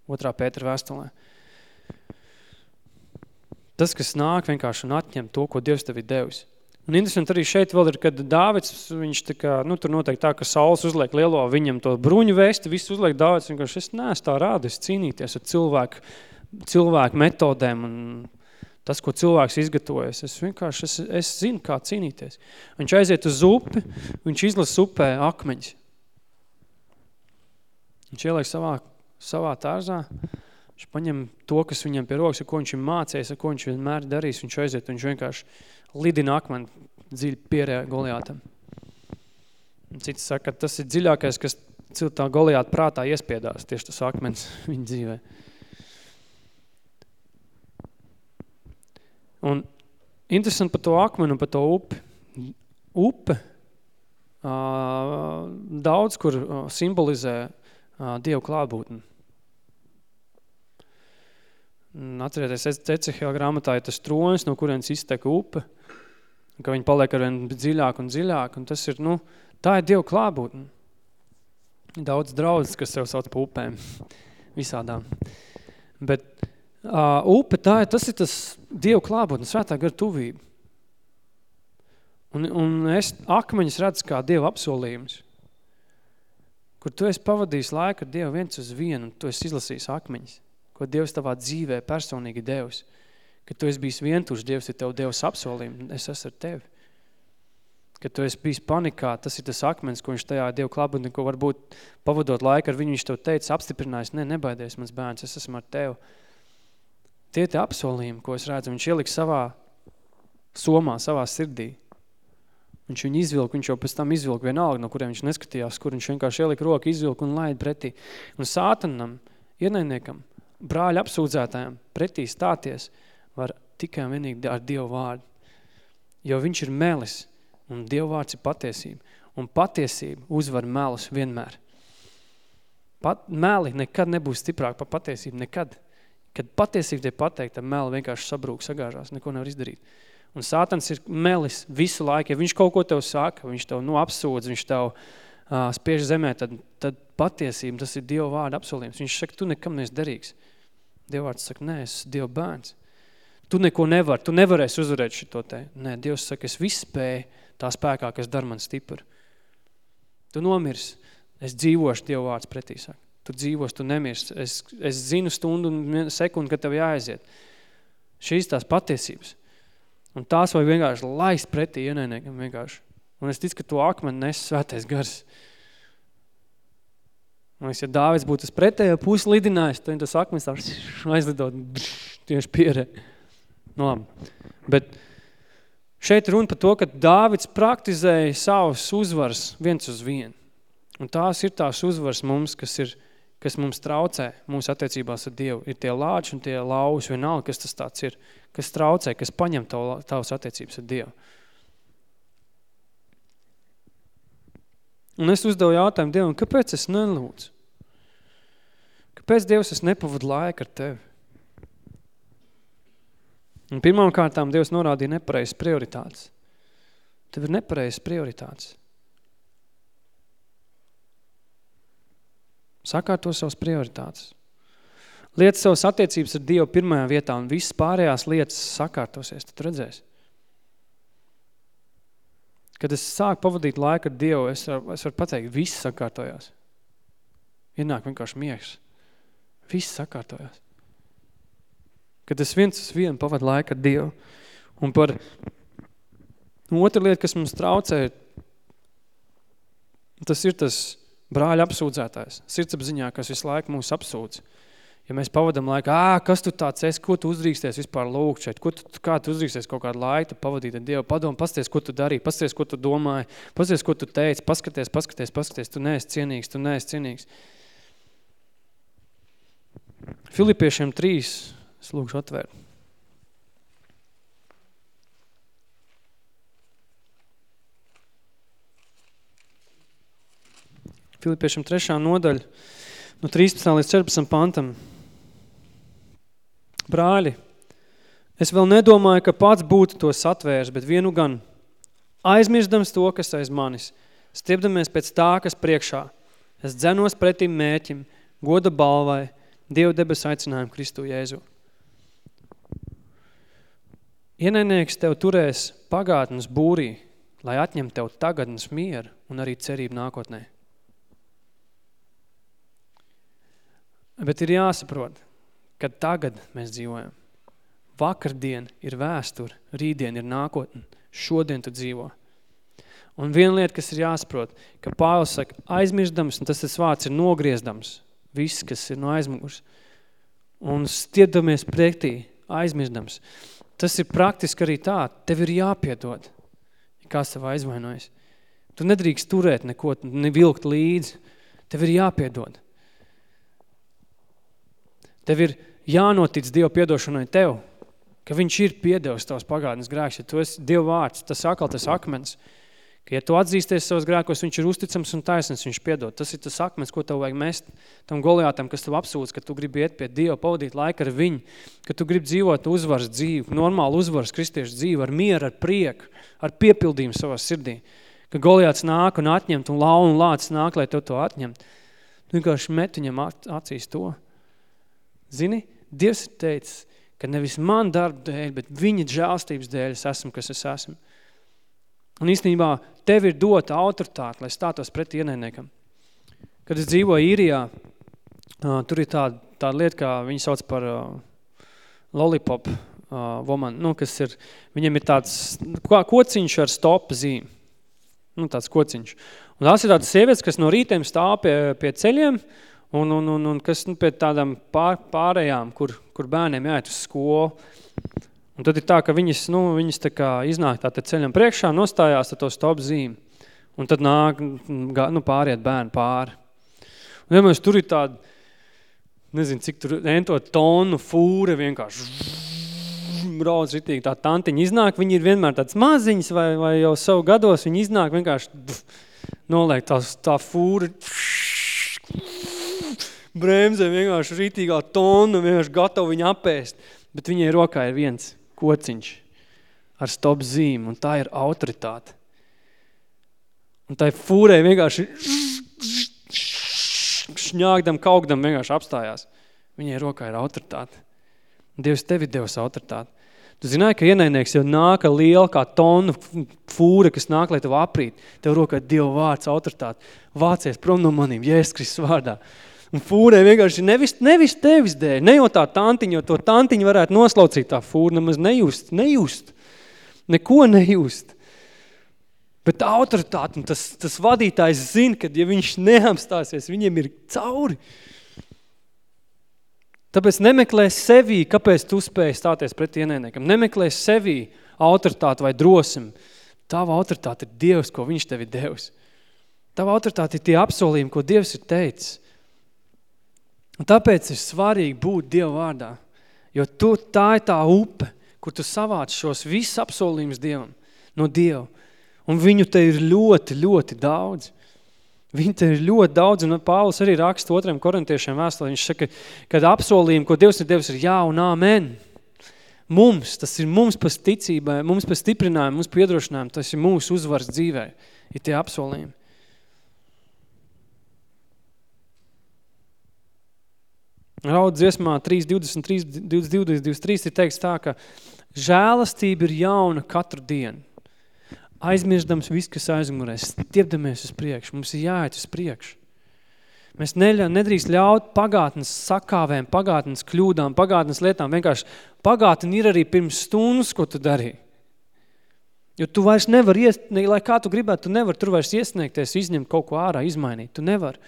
otrā Pētera vēstulē. Tas, kas nāk vienkārši un atņem to, ko Dievs tev ir devis. Un interesanti arī šeit vēl ir, kad Dāvids, viņš tā kā, nu tur noteikti tā, ka Sauls uzliek lielo viņam to bruņu vēsti, visu uzliek Dāvids, vienkārši es neesmu tā rādis cīnīties ar cilvēku, cilvēku metodēm un tas, ko cilvēks izgatavojas. Es vienkārši, es, es zinu, kā cīnīties. Viņš aiziet uz upi, viņš izlasa upē akmeņus. Viņš ieliek savā, savā tārzā, Viņš paņem to, kas viņam pie rokas, ko viņš ir mācējis, ko viņš vienmēr darīs, viņš aiziet, viņš vienkārši lidina akmeni dziļi pierē Goliātam. Cits saka, ka tas ir dziļākais, kas tā Goliāta prātā iespiedās, tieši tas akmens [LAUGHS] viņa dzīvē. Un interesanti par to akmeni un par to upi. Upe daudz, kur simbolizē Dievu klātbūtni. Atcerieties, Ecehela grāmatā ir tas tronis, no kurienes izteka upe, ka viņi paliek arvien dziļāk un dziļāk, un tas ir, nu, tā ir Dieva klābūtne. Daudz draudzes, kas sev sauc pa upēm, visādām. Bet uh, upe, tā ir, tas ir tas Dieva klābūtne, svētā gara tuvība. Un, un es akmeņus redzu kā Dieva apsolījums, kur tu esi pavadījis laiku ar Dievu viens uz vienu, un tu esi izlasījis akmeņus ko Dievs tavā dzīvē personīgi devis. Ka tu esi bijis vientuši, Dievs ir tev Dievs apsolījumi, es esmu ar tevi. Kad tu esi bijis panikā, tas ir tas akmens, ko viņš tajā Dievu klabudni, ko varbūt pavadot laiku ar viņu, viņš tev teica, apstiprinājis, ne, nebaidies, mans bērns, es esmu ar tevi. Tie tie apsolījumi, ko es redzu, viņš ieliks savā, somā savā sirdī. Viņš viņu izvilka, viņš jau pēc tam izvilka vienalga, no kuriem viņš neskatījās, kur viņš vienkārši ielika roku, izvilka un laid pretī. Un sātanam, ienaidniekam, brāļa apsūdzētājiem pretī stāties var tikai un vienīgi ar Dievu vārdu. Jo viņš ir melis un Dievu vārds ir patiesība. Un patiesība uzvar melus vienmēr. Pat, meli nekad nebūs stiprāk par patiesību, nekad. Kad patiesība tiek pateikta, meli vienkārši sabrūk, sagāžās, neko nevar izdarīt. Un sātans ir melis visu laiku. Ja viņš kaut ko tev saka, viņš tev nu, apsūdz, viņš tev uh, spiež zemē, tad, tad patiesība, tas ir Dieva vārda apsolījums. Viņš saka, tu nekam neesi derīgs. Dieva vārds saka, nē, es Dieva bērns. Tu neko nevar, tu nevarēsi uzvarēt šito te. Nē, Dievs saka, es visu spēju tā spēkā, kas dar man stipru. Tu nomirs, es dzīvošu Dieva vārds pretī, saka. Tu dzīvos, tu nemirst. Es, es zinu stundu un sekundi, kad tev jāaiziet. Šīs tās patiesības. Un tās vajag vienkārši laist pretī ienaidniekam vienkārši. Un es ticu, ka to akmeni nes svētais gars. Es, ja Dāvids būtu uz pretējo pusi lidinājis, tad tas akmens tā aizlidot tieši pierē. Nu labi. Bet šeit runa par to, ka Dāvids praktizēja savus uzvaras viens uz vienu. Un tās ir tās uzvaras mums, kas ir kas mums traucē mūsu attiecībās ar Dievu, ir tie lāči un tie lauši, vienalga, kas tas tāds ir, kas traucē, kas paņem tav, tavas attiecības ar Dievu. Un es uzdevu jautājumu Dievam, kāpēc es nelūdzu? Kāpēc Dievs es nepavadu laiku ar tevi? Un pirmām kārtām Dievs norādīja nepareizes prioritātes. Tev ir nepareizes prioritātes. Sakārto savas prioritātes. Lietas savas attiecības ar Dievu pirmajā vietā un visas pārējās lietas sakārtosies, tad redzēsi. Kad es sāku pavadīt laiku ar Dievu, es, var, es varu pateikt, viss sakārtojās. Ienāk vienkārši miegs. Viss sakārtojās. Kad es viens uz vienu pavadu laiku ar Dievu. Un par otra lieta, kas mums traucē, tas ir tas brāļa apsūdzētājs, sirdsapziņā, kas visu laiku mūs apsūdz. Ja mēs pavadam laiku, ā, kas tu tāds esi, ko tu uzdrīksties vispār lūgt šeit, ko tu, kā tu uzdrīksties kaut kādu laiku pavadīt ar Dievu, padomu, pasties, ko tu darīji, pasties, ko tu domāji, pasties, ko tu teici, paskaties, paskaties, paskaties, tu neesi cienīgs, tu neesi cienīgs. Filipiešiem 3, es lūkšu atvērt. Filipiešiem 3. nodaļa, no 13. līdz 14. pantam. Brāļi, es vēl nedomāju, ka pats būtu to satvērs, bet vienu gan aizmirstams to, kas aiz manis, stiepdamies pēc tā, kas priekšā. Es dzenos pretim mēķim, goda balvai, Dievu debes aicinājumu Kristu Jēzu. Ienainieks tev turēs pagātnes būrī, lai atņem tev tagadnes mieru un arī cerību nākotnē. Bet ir jāsaprot, ka tagad mēs dzīvojam. Vakardien ir vēsture, rītdien ir nākotne, šodien tu dzīvo. Un viena lieta, kas ir jāsaprot, ka Pāvils saka aizmirstams, un tas tas vārds ir nogriezdams, viss, kas ir no aizmugurs, un stiedamies pretī, aizmirstams. Tas ir praktiski arī tā, tev ir jāpiedod, ja kāds tev aizvainojas. Tu nedrīkst turēt neko, nevilkt līdzi, tev ir jāpiedod. Tev ir jānotic Dieva piedošanai tev, ka viņš ir piedevis tavs pagātnes grēks, ja tu esi Dieva vārds, tas atkal tas akmens, ka ja tu atzīsties savos grēkos, viņš ir uzticams un taisnīgs, viņš piedod. Tas ir tas akmens, ko tev vajag mest tam Goliātam, kas tev apsūdz, ka tu gribi iet pie Dieva, pavadīt laiku ar viņu, ka tu gribi dzīvot uzvaras dzīvi, normālu uzvaras kristiešu dzīvi, ar mieru, ar prieku, ar piepildījumu savā sirdī. Ka Goliāts nāk un atņemt un lau un lācis nāk, lai tev to atņemt. Tu vienkārši met viņam acīs to. Zini, Dievs ir teicis, ka nevis man darba dēļ, bet viņa žēlstības dēļ es esmu, kas es esmu. Un īstenībā tev ir dota autoritāte, lai stātos pret ienaidniekam. Kad es dzīvoju īrijā, tur ir tāda, tāda lieta, kā viņi sauc par uh, lollipop uh, woman, nu, kas ir, viņam ir tāds kociņš ar stop zīmi. Nu, tāds kociņš. Un tās ir tādas sievietes, kas no rītiem stāv pie, pie ceļiem, un, un, un, un kas nu, pie tādām pār, pārējām, kur, kur bērniem jāiet uz skolu. Un tad ir tā, ka viņas, nu, viņas tā kā iznāk tā ceļam priekšā, nostājās ar to stop zīmi. Un tad nāk, nu, pāriet bērni pāri. Un vienmēr tur ir tāda, nezinu, cik tur ento tonu fūre vienkārši brauc ritīgi, tā tantiņa iznāk, viņi ir vienmēr tāds maziņas vai, vai jau savu gados, viņi iznāk vienkārši noliek tā, tā fūra bremzē vienkārši ritīgā tonu, vienkārši gatavu viņu apēst, bet viņai rokā ir viens kociņš ar stop zīmu, un tā ir autoritāte. Un tai fūrē vienkārši šņāgdam, kaugdam vienkārši apstājās. Viņai rokā ir autoritāte. Dievs tevi devis autoritāti. Tu zināji, ka ienainieks jau nāka liela kā tonu fūra, kas nāk, lai tev aprīt. Tev rokā Dieva vārds autoritāte. Vācies prom no manīm, Jēzus Kristus vārdā. Un fūrē vienkārši nevis, nevis tevis dēļ, ne jau tā tantiņa, jo to tantiņu varētu noslaucīt tā fūra, nemaz nejust, nejust. Neko nejust. Bet autoritāte un tas, tas vadītājs zina, ka ja viņš neapstāsies, viņiem ir cauri. Tāpēc nemeklē sevī, kāpēc tu spēj stāties pret ienaidniekam. Nemeklē sevī autoritāti vai drosmi. Tava autoritāte ir Dievs, ko viņš tevi devis. Tava autoritāte ir tie apsolījumi, ko Dievs ir teicis. Un tāpēc ir svarīgi būt Dieva vārdā, jo tu, tā ir tā upe, kur tu savāc šos visus apsolījumus Dievam, no Dieva. Un viņu te ir ļoti, ļoti daudz. Viņi te ir ļoti daudz, un Pāvils arī raksta otriem korintiešiem vēstulē. Viņš saka, kad apsolījumi, ko Dievs ir Dievs, ir jā un āmen. Mums, tas ir mums pa ticībai, mums pa stiprinājumu, mums pa iedrošinājumu, tas ir mūsu uzvars dzīvē, ir tie apsolījumi. Raud dziesmā 3, 23, 22, 23 ir teiks tā, ka žēlastība ir jauna katru dienu aizmirstams viss, kas aizmurēs, stiepdamies uz priekšu, mums ir jāiet uz priekšu. Mēs neļa, nedrīkst ļaut pagātnes sakāvēm, pagātnes kļūdām, pagātnes lietām. Vienkārši pagātni ir arī pirms stundas, ko tu darīji. Jo tu vairs nevar, ies, ne, lai kā tu gribētu, tu nevar tur vairs iesniegties, izņemt kaut ko ārā, izmainīt. Tu nevar.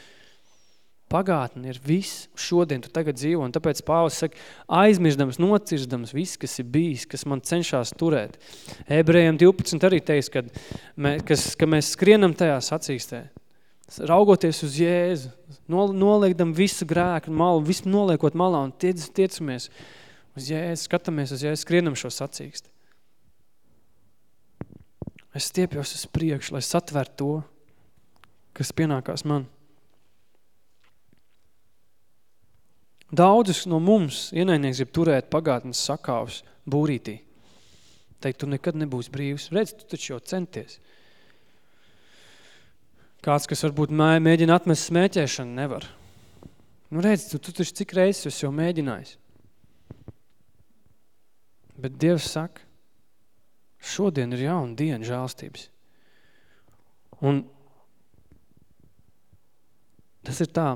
Pagātne ir viss, šodien tu tagad dzīvo, un tāpēc Pāvils saka, aizmirstams, nocirstams viss, kas ir bijis, kas man cenšas turēt. Ebrejiem 12 arī teiks, kad mē, kas, ka mēs skrienam tajā sacīstē, raugoties uz Jēzu, noliekdam visu grēku malu, visu noliekot malā un tiec, tiecamies uz Jēzu, skatāmies uz Jēzu, skrienam šo sacīsti. Es stiepjos uz priekšu, lai satver to, kas pienākās man. Daudzus no mums ienainieks grib turēt pagātnes sakāvus būrītī. Teikt, tu nekad nebūs brīvs. Redz, tu taču jau centies. Kāds, kas varbūt mēģina atmest smēķēšanu, nevar. Nu redz, tu, tu taču cik reizes esi jau mēģinājis. Bet Dievs saka, šodien ir jauna diena žālstības. Un tas ir tā,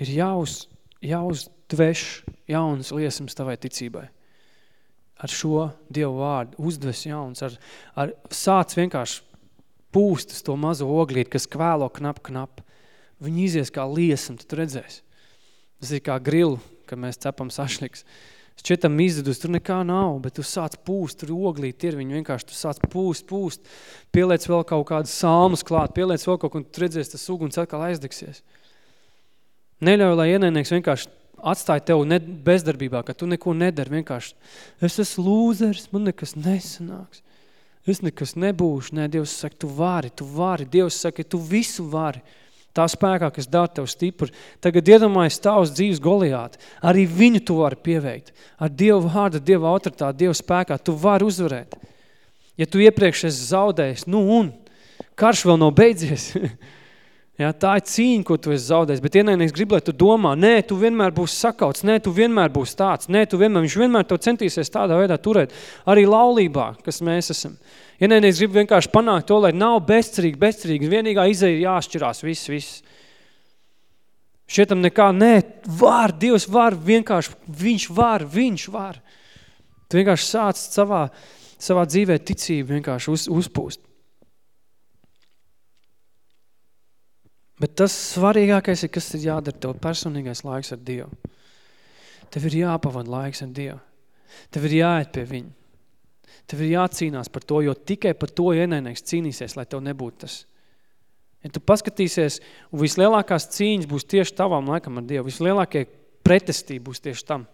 ir jāuz, jāuzdveš jaunas liesmas tavai ticībai. Ar šo Dievu vārdu uzdves jauns, ar, ar sāc vienkārši pūst uz to mazo oglīti, kas kvēlo knap, knap. Viņi izies kā liesam, tu redzēsi. Tas ir kā grilu, kad mēs cepam sašliks. Šķietam izdedus, tur nekā nav, bet tu sāc pūst, tur oglīti ir, viņi vienkārši tu sāc pūst, pūst, pieliec vēl kaut kādu salmus klāt, pieliec vēl kaut ko, un tu redzēsi, tas uguns atkal aizdegsies. Neļauj, lai ienainieks vienkārši atstāja tev ne, bezdarbībā, ka tu neko nedari, vienkārši es esmu lūzers, man nekas nesanāks. Es nekas nebūšu. Nē, Dievs saka, tu vari, tu vari. Dievs saka, tu visu vari. Tā spēkā, kas dara tev stipri. Tagad iedomājies tavs dzīves Goliāti. Arī viņu tu vari pieveikt. Ar Dievu vārdu, Dievu autoritāti, Dievu spēkā tu vari uzvarēt. Ja tu iepriekš esi zaudējis, nu un, karš vēl nav beidzies. [LAUGHS] Ja, tā ir cīņa, ko tu esi zaudējis, bet ienainieks grib, lai tu domā, nē, tu vienmēr būsi sakauts, nē, tu vienmēr būsi tāds, nē, tu vienmēr, viņš vienmēr to centīsies tādā veidā turēt, arī laulībā, kas mēs esam. Ienainieks grib vienkārši panākt to, lai nav bezcerīgi, bezcerīgi, vienīgā izeja ir jāšķirās viss, viss. Šietam nekā, nē, var, Dievs var, vienkārši, viņš var, viņš var. Tu vienkārši sāc savā, savā dzīvē ticību vienkārši uz, uzpūst. Bet tas svarīgākais ir, kas ir jādara tev personīgais laiks ar Dievu. Tev ir jāpavada laiks ar Dievu. Tev ir jāiet pie viņa. Tev ir jācīnās par to, jo tikai par to ienainieks cīnīsies, lai tev nebūtu tas. Ja tu paskatīsies, un vislielākās cīņas būs tieši tavām laikam ar Dievu, vislielākie pretestība būs tieši tam.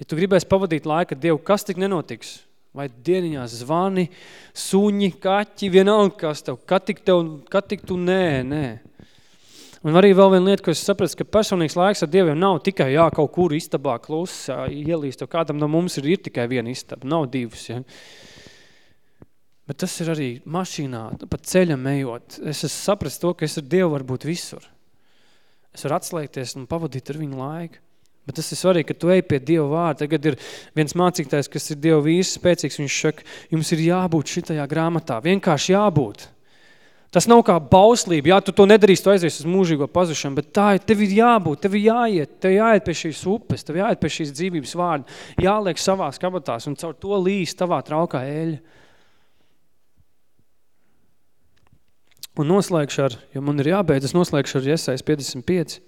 Ja tu gribēsi pavadīt laiku ar Dievu, kas tik nenotiks? Vai dieniņās zvani, suņi, kaķi, vienalga kas tev, kad tik, tev, kad tik tu nē, nē. Un arī vēl viena lieta, ko es sapratu, ka personīgs laiks ar Dieviem nav tikai jā, kaut kur istabā klusā ielīst, jo kādam no mums ir, ir tikai viena istaba, nav divas. Ja? Bet tas ir arī mašīnā, pa ceļam ejot. Es esmu saprast to, ka es ar Dievu varu būt visur. Es varu atslēgties un pavadīt ar viņu laiku. Bet tas ir svarīgi, ka tu ej pie Dieva vārda. Tagad ir viens mācītājs, kas ir Dieva vīzes spēcīgs, viņš saka, jums ir jābūt šitajā grāmatā. Vienkārši jābūt. Tas nav kā bauslība, jā, tu to nedarīsi, tu aizies uz mūžīgo pazušanu, bet tā ir, tev ir jābūt, tev ir jāiet, tev jāiet pie šīs upes, tev jāiet pie šīs dzīvības vārda, jāliek savās kabatās un caur to līs tavā traukā eļa. Un noslēgšu ar, jo man ir jābeidz, es noslēgšu ar Jesais 55.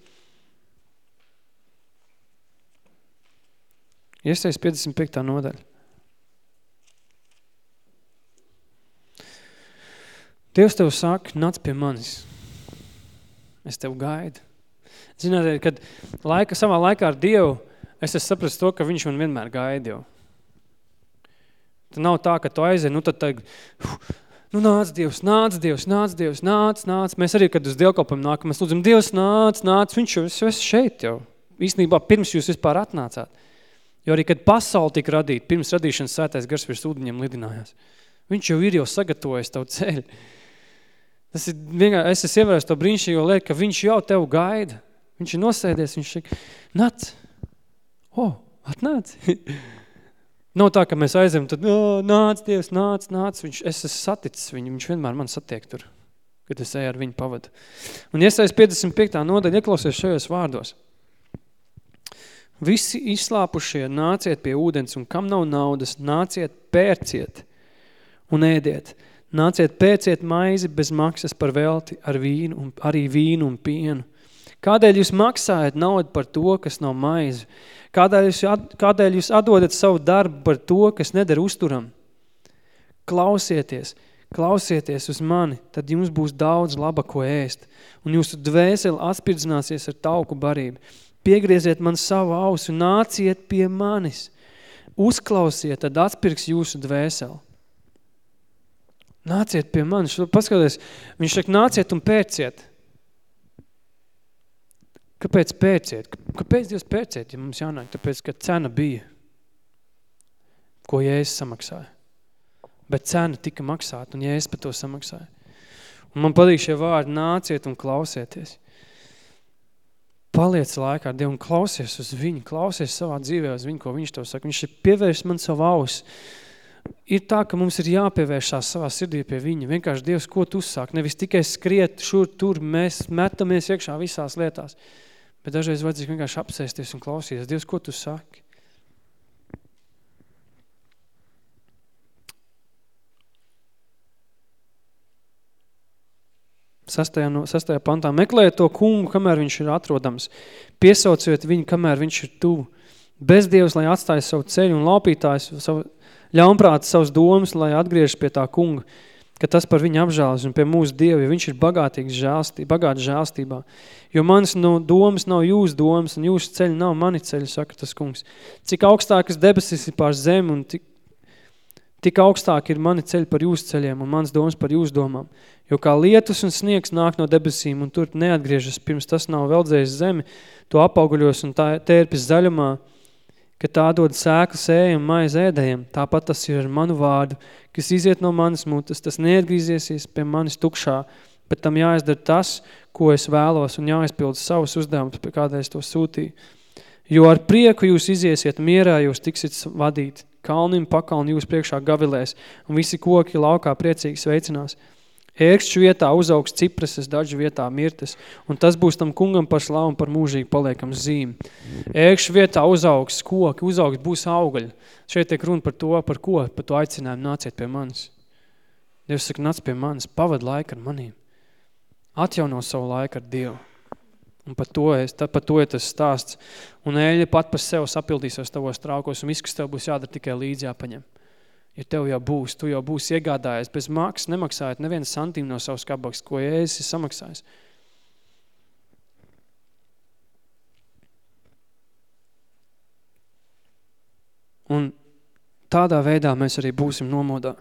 Jesais 55. nodaļa. Dievs tev saka, nāc pie manis. Es tev gaidu. Zināt, kad laika, savā laikā ar Dievu, es esmu saprast to, ka viņš man vienmēr gaida jau. Tu nav tā, ka tu aizēji, nu tad tagad, nu nāc Dievs, nāc Dievs, nāc Dievs, nāc, nāc. Mēs arī, kad uz dievkalpam nākam, mēs lūdzam, Dievs nāc, nāc, viņš jau es šeit jau. Īstenībā pirms jūs vispār atnācāt. Jo arī, kad pasauli tika radīta, pirms radīšanas sētais gars virs ūdeņiem lidinājās. Viņš jau ir jau sagatavojis tavu ceļu. Tas ir vienkārši, es esmu ievērojis to brīnišķīgo lietu, ka viņš jau tev gaida. Viņš ir nosēdies, viņš saka, nāc, o, oh, atnāc. [LAUGHS] Nav tā, ka mēs aizem, tad, oh, nāc, Dievs, nāc, nāc. Viņš, es esmu saticis viņu, viņš vienmēr man satiek tur, kad es eju ar viņu pavadu. Un iesais 55. nodaļa, ieklausies šajos vārdos. Visi izslāpušie nāciet pie ūdens, un kam nav naudas, nāciet, pērciet un ēdiet. Nāciet, pēciet maizi bez maksas par velti ar vīnu, un, arī vīnu un pienu. Kādēļ jūs maksājat naudu par to, kas nav maizi? Kādēļ jūs, kādēļ jūs atdodat savu darbu par to, kas neder uzturam? Klausieties, klausieties uz mani, tad jums būs daudz laba, ko ēst, un jūsu dvēseli atspirdzināsies ar tauku barību. Piegrieziet man savu ausu, nāciet pie manis. Uzklausiet, tad atspirks jūsu dvēseli. Nāciet pie manis, paskaties, viņš saka, nāciet un pērciet. Kāpēc pērciet? Kāpēc Dievs pērciet, ja mums jānāk? Tāpēc, ka cena bija, ko Jēzus samaksāja. Bet cena tika maksāta, un Jēzus par to samaksāja. Un man patīk šie vārdi, nāciet un klausieties. Paliec laikā ar Dievu un klausies uz viņu, klausies savā dzīvē uz viņu, ko viņš tev saka. Viņš ir pievērst man savu ausu ir tā, ka mums ir jāpievēršās savā sirdī pie viņa. Vienkārši Dievs, ko tu sāk? Nevis tikai skriet šur, tur, mēs metamies iekšā visās lietās. Bet dažreiz vajadzīgs vienkārši apsēsties un klausīties. Dievs, ko tu saki? Sastajā, no, sastajā pantā meklējiet to kungu, kamēr viņš ir atrodams. Piesauciet viņu, kamēr viņš ir tuvu. Bez Dievs, lai atstāja savu ceļu un laupītājs savu, ļaunprāts savus domas, lai atgriežas pie tā kunga, ka tas par viņu apžālas un pie mūsu Dieva, jo viņš ir bagātīgs žālstī, bagāts žālstībā. Jo manas no domas nav jūsu domas un jūsu ceļi nav mani ceļi, saka tas kungs. Cik augstākas debesis ir pār zemi un tik, tik augstāk ir mani ceļi par jūsu ceļiem un mans domas par jūsu domām. Jo kā lietus un sniegs nāk no debesīm un tur neatgriežas, pirms tas nav veldzējis zemi, to apauguļos un tā tērpis zaļumā, ka tā dod sēklu sējam maiz ēdējiem. Tāpat tas ir ar manu vārdu, kas iziet no manas mutes, tas neatgrieziesies pie manis tukšā, bet tam jāizdara tas, ko es vēlos, un jāizpild savus uzdevumus, pie kādai es to sūtīju. Jo ar prieku jūs iziesiet mierā, jūs tiksit vadīt. Kalnim pakalni jūs priekšā gavilēs, un visi koki laukā priecīgi sveicinās. Ērkšķu vietā uzaugs ciprases, dažu vietā mirtes, un tas būs tam kungam par slavu un par mūžīgi paliekams zīmi. Ērkšķu vietā uzaugs koki, uzaugs būs augaļi. Šeit tiek runa par to, par ko, par to aicinājumu nāciet pie manis. Dievs saka, nāc pie manis, pavad laiku ar manīm. Atjauno savu laiku ar Dievu. Un par to, es, tā, par to ir tas stāsts. Un eļļa pat par sevi sapildīsies tavos traukos, un viss, kas tev būs jādara, tikai līdzi jāpaņem. Ja tev jau būs, tu jau būsi iegādājies bez maksas, nemaksājot nevienu santīmu no savas kabaks, ko Jēzus ir samaksājis. Un tādā veidā mēs arī būsim nomodā.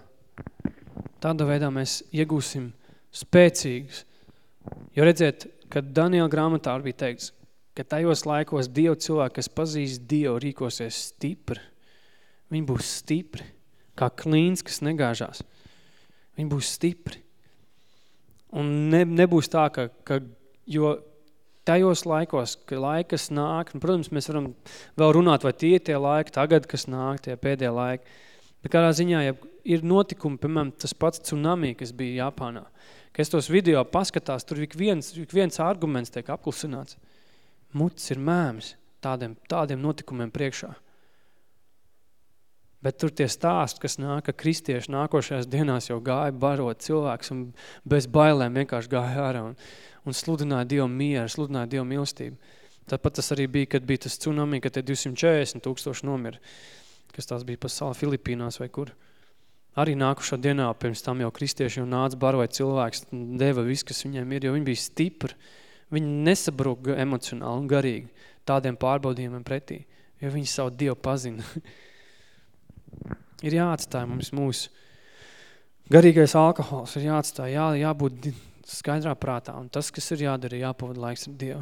Tādā veidā mēs iegūsim spēcīgus. Jo redziet, kad Daniela grāmatā bija teikts, ka tajos laikos Dievu cilvēki, kas pazīst Dievu, rīkosies stipri. Viņi būs stipri, kā klīns, kas negāžās. Viņi būs stipri. Un ne, nebūs tā, ka, ka jo tajos laikos, ka laikas nāk, un, protams, mēs varam vēl runāt, vai tie tie laiki tagad, kas nāk, tie pēdējie laiki, bet kādā ziņā, ja ir notikumi, piemēram, tas pats tsunami, kas bija Japānā, ka es tos video paskatās, tur ik viens, ik viens arguments tiek apklusināts. Muts ir mēms tādiem, tādiem notikumiem priekšā. Bet tur tie stāsti, kas nāk, ka kristieši nākošajās dienās jau gāja barot cilvēks un bez bailēm vienkārši gāja ārā un, un sludināja Dievu mieru, sludināja Dievu milstību. Tāpat tas arī bija, kad bija tas tsunami, kad te 240 tūkstoši nomira, kas tās bija pa sala Filipīnās vai kur. Arī nākušā dienā pirms tam jau kristieši jau nāca baroja cilvēks, deva viss, kas viņiem ir, jo viņi bija stipri. Viņi nesabruka emocionāli un garīgi tādiem pārbaudījumiem pretī, jo viņi savu Dievu pazina. [LAUGHS] ir jāatstāja mums mūsu garīgais alkohols, ir jāatstāja, jā, jābūt skaidrā prātā. Un tas, kas ir jādara, jāpavada laiks ar Dievu.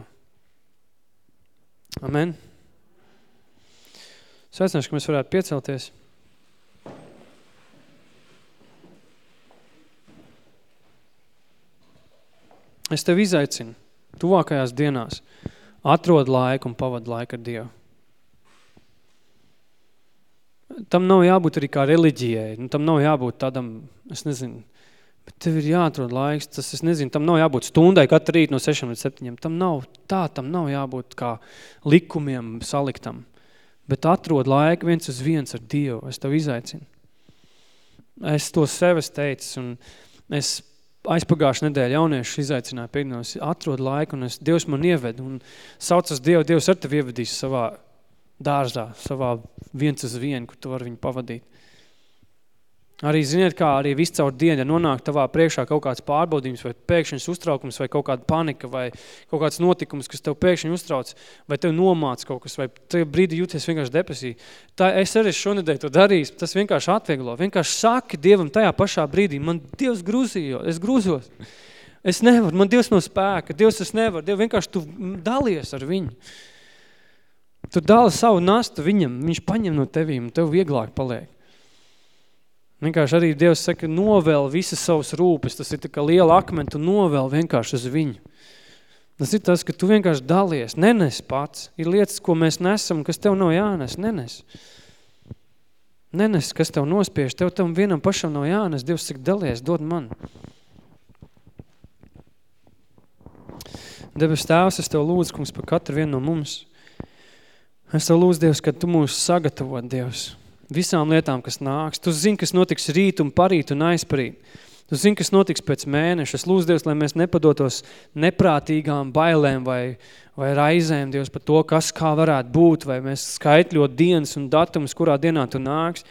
Amen. Sveicināšu, ka mēs varētu piecelties. Es tev izaicinu tuvākajās dienās atrod laiku un pavad laiku ar Dievu. Tam nav jābūt arī kā reliģijai, nu, tam nav jābūt tādam, es nezinu, Bet tev ir jāatrod laiks, tas es nezinu, tam nav jābūt stundai katru rīt no 6 līdz 7. Tam nav, tā tam nav jābūt kā likumiem saliktam. Bet atrod laiku viens uz viens ar Dievu, es tev izaicinu. Es to sevis teicu, un es aizpagājuši nedēļa jauniešu izaicināju pēdienos, atrod laiku, un es, Dievs man ieved, un saucas Dievu, Dievs ar tevi ievedīs savā dārzā, savā viens uz vienu, kur tu vari viņu pavadīt. Arī, ziniet, kā arī viss caur dienu, ja nonāk tavā priekšā kaut kāds pārbaudījums vai pēkšņs uztraukums vai kaut kāda panika vai kaut kāds notikums, kas tev pēkšņi uztrauc vai tev nomāc kaut kas vai tev brīdi jūties vienkārši depresija. Tā es arī šonedēļ to darījis, tas vienkārši atvieglo. Vienkārši saki Dievam tajā pašā brīdī, man Dievs grūzījo, es grūzos. Es nevaru, man Dievs no spēka, Dievs es nevaru, Dievs vienkārši tu dalies ar viņu. Tu dali savu nastu viņam, viņš paņem no tevīm, tev vieglāk paliek. Vienkārši arī Dievs saka, novēl visas savas rūpes, tas ir tā kā liela akmeni, tu novēl vienkārši uz viņu. Tas ir tas, ka tu vienkārši dalies, nenes pats. Ir lietas, ko mēs nesam, kas tev nav jānes, nenes. Nenes, kas tev nospiež, tev tam vienam pašam nav jānes, Dievs saka, dalies, dod man. Debes tēvs, es tev lūdzu, kungs, par katru vienu no mums. Es tev lūdzu, Dievs, ka tu mūs sagatavot, Dievs, visām lietām, kas nāks. Tu zini, kas notiks rīt un parīt un aizparīt. Tu zini, kas notiks pēc mēneša. Es lūdzu Dievs, lai mēs nepadotos neprātīgām bailēm vai, vai raizēm, Dievs, par to, kas kā varētu būt, vai mēs skaitļot dienas un datumus, kurā dienā tu nāks.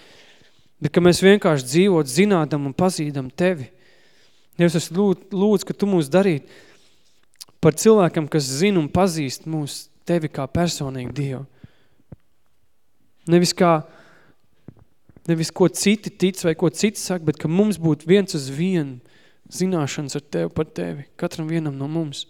Bet, ka mēs vienkārši dzīvot zinādam un pazīdam Tevi. Dievs, es lūdzu, lūdzu ka Tu mūs darīt par cilvēkam, kas zina un pazīst mūs Tevi kā personīgi Dievu. Nevis kā Nevis ko citi tic vai ko citi saka, bet ka mums būtu viens uz vienu zināšanas ar Tevi par Tevi, katram vienam no mums.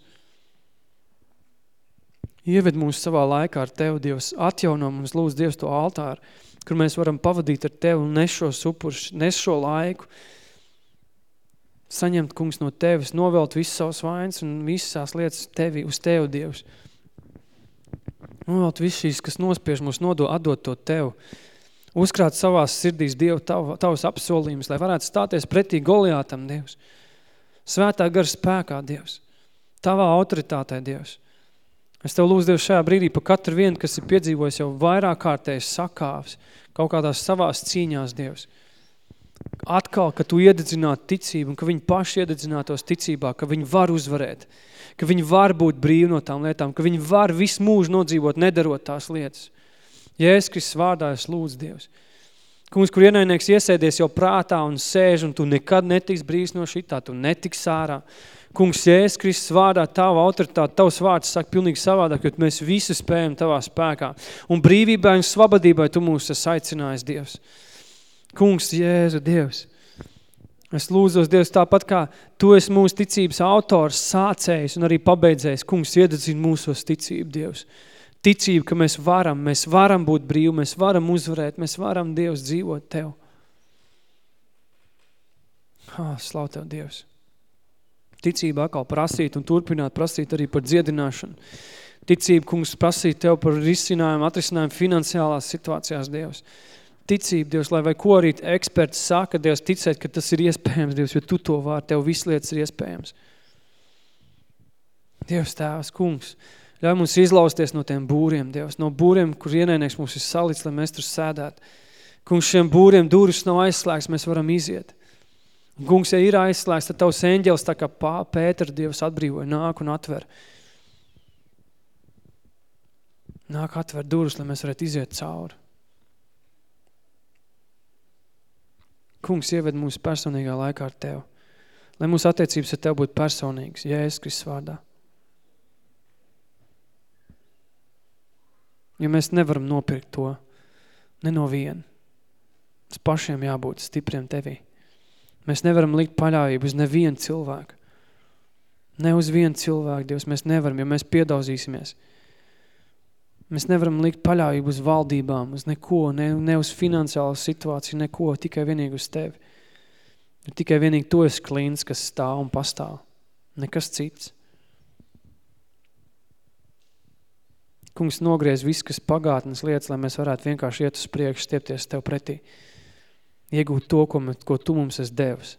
Ieved mūs savā laikā ar Tevi, Dievs, atjauno mums, lūdzu, Dievs, to altāru, kur mēs varam pavadīt ar Tevi un nes šo supurš, nes šo laiku, saņemt, kungs, no Tevis, novelt visu savas vainas un visās lietas Tevi, uz Tevi, Dievs. Novelt visu šīs, kas nospiež mūs nodo, atdot to Tev, uzkrāt savās sirdīs Dievu tav, tavus apsolījumus, lai varētu stāties pretī Goliātam, Dievs. Svētā gara spēkā, Dievs. Tavā autoritātē, Dievs. Es Tev lūdzu, Dievs, šajā brīdī pa katru vienu, kas ir piedzīvojis jau vairāk kārtējis sakāvs, kaut kādās savās cīņās, Dievs. Atkal, ka tu iededzinātu ticību un ka viņi paši iededzinātos ticībā, ka viņi var uzvarēt, ka viņi var būt brīvi no tām lietām, ka viņi var visu mūžu nodzīvot, nedarot tās lietas. Jēzus Kristus vārdā es lūdzu Dievs. Kungs, kur ienainieks iesēdies jau prātā un sēž, un tu nekad netiks brīvs no šitā, tu netiks ārā. Kungs, Jēzus Kristus vārdā, tava autoritāte, tavs vārds saka pilnīgi savādāk, jo mēs visu spējam tavā spēkā. Un brīvībai un svabadībai tu mūs esi aicinājis, Dievs. Kungs, Jēzu, Dievs. Es lūdzos, Dievs, tāpat kā Tu esi mūsu ticības autors, sācējs un arī pabeidzējs. Kungs, iededzina mūsos ticību, Dievs. Ticību, ka mēs varam, mēs varam būt brīvi, mēs varam uzvarēt, mēs varam, Dievs, dzīvot Tev. Ah, slav Tev, Dievs. Ticība atkal prasīt un turpināt prasīt arī par dziedināšanu. Ticība, kungs, prasīt Tev par risinājumu, atrisinājumu finansiālās situācijās, Dievs ticība, Dievs, lai vai ko arī eksperts saka, Dievs, ticēt, ka tas ir iespējams, Dievs, jo Tu to vāri, Tev viss lietas ir iespējams. Dievs, Tēvs, kungs, ļauj mums izlausties no tiem būriem, Dievs, no būriem, kur ienainieks mums ir salicis, lai mēs tur sēdētu. Kungs, šiem būriem durvis nav aizslēgts, mēs varam iziet. Kungs, ja ir aizslēgts, tad tavs eņģels tā kā pā, Pēter Dievs atbrīvoja, nāk un atver. Nāk atver durvis, lai mēs varētu iziet cauri. Kungs ieved mūsu personīgā laikā ar Tev. Lai mūsu attiecības ar Tev būtu personīgas, Jēzus Kristus vārdā. Jo mēs nevaram nopirkt to ne no viena. Mums pašiem jābūt stipriem Tevī. Mēs nevaram likt paļāvību uz nevienu cilvēku. Ne uz vienu cilvēku, Dievs, mēs nevaram, ja mēs piedauzīsimies – Mēs nevaram likt paļāvību uz valdībām, uz neko, ne, ne uz finansiālu situāciju, neko, tikai vienīgi uz tevi. Tikai vienīgi to esi klīns, kas stāv un pastāv. Nekas cits. Kungs nogriez viss, kas pagātnes lietas, lai mēs varētu vienkārši iet uz priekšu, stiepties tev pretī. Iegūt to, ko, ko tu mums esi devis.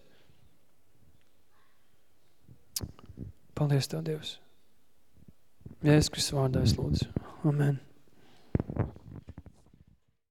Paldies Tev, Dievs. Jēzus Kristus vārdā es lūdzu. Amen.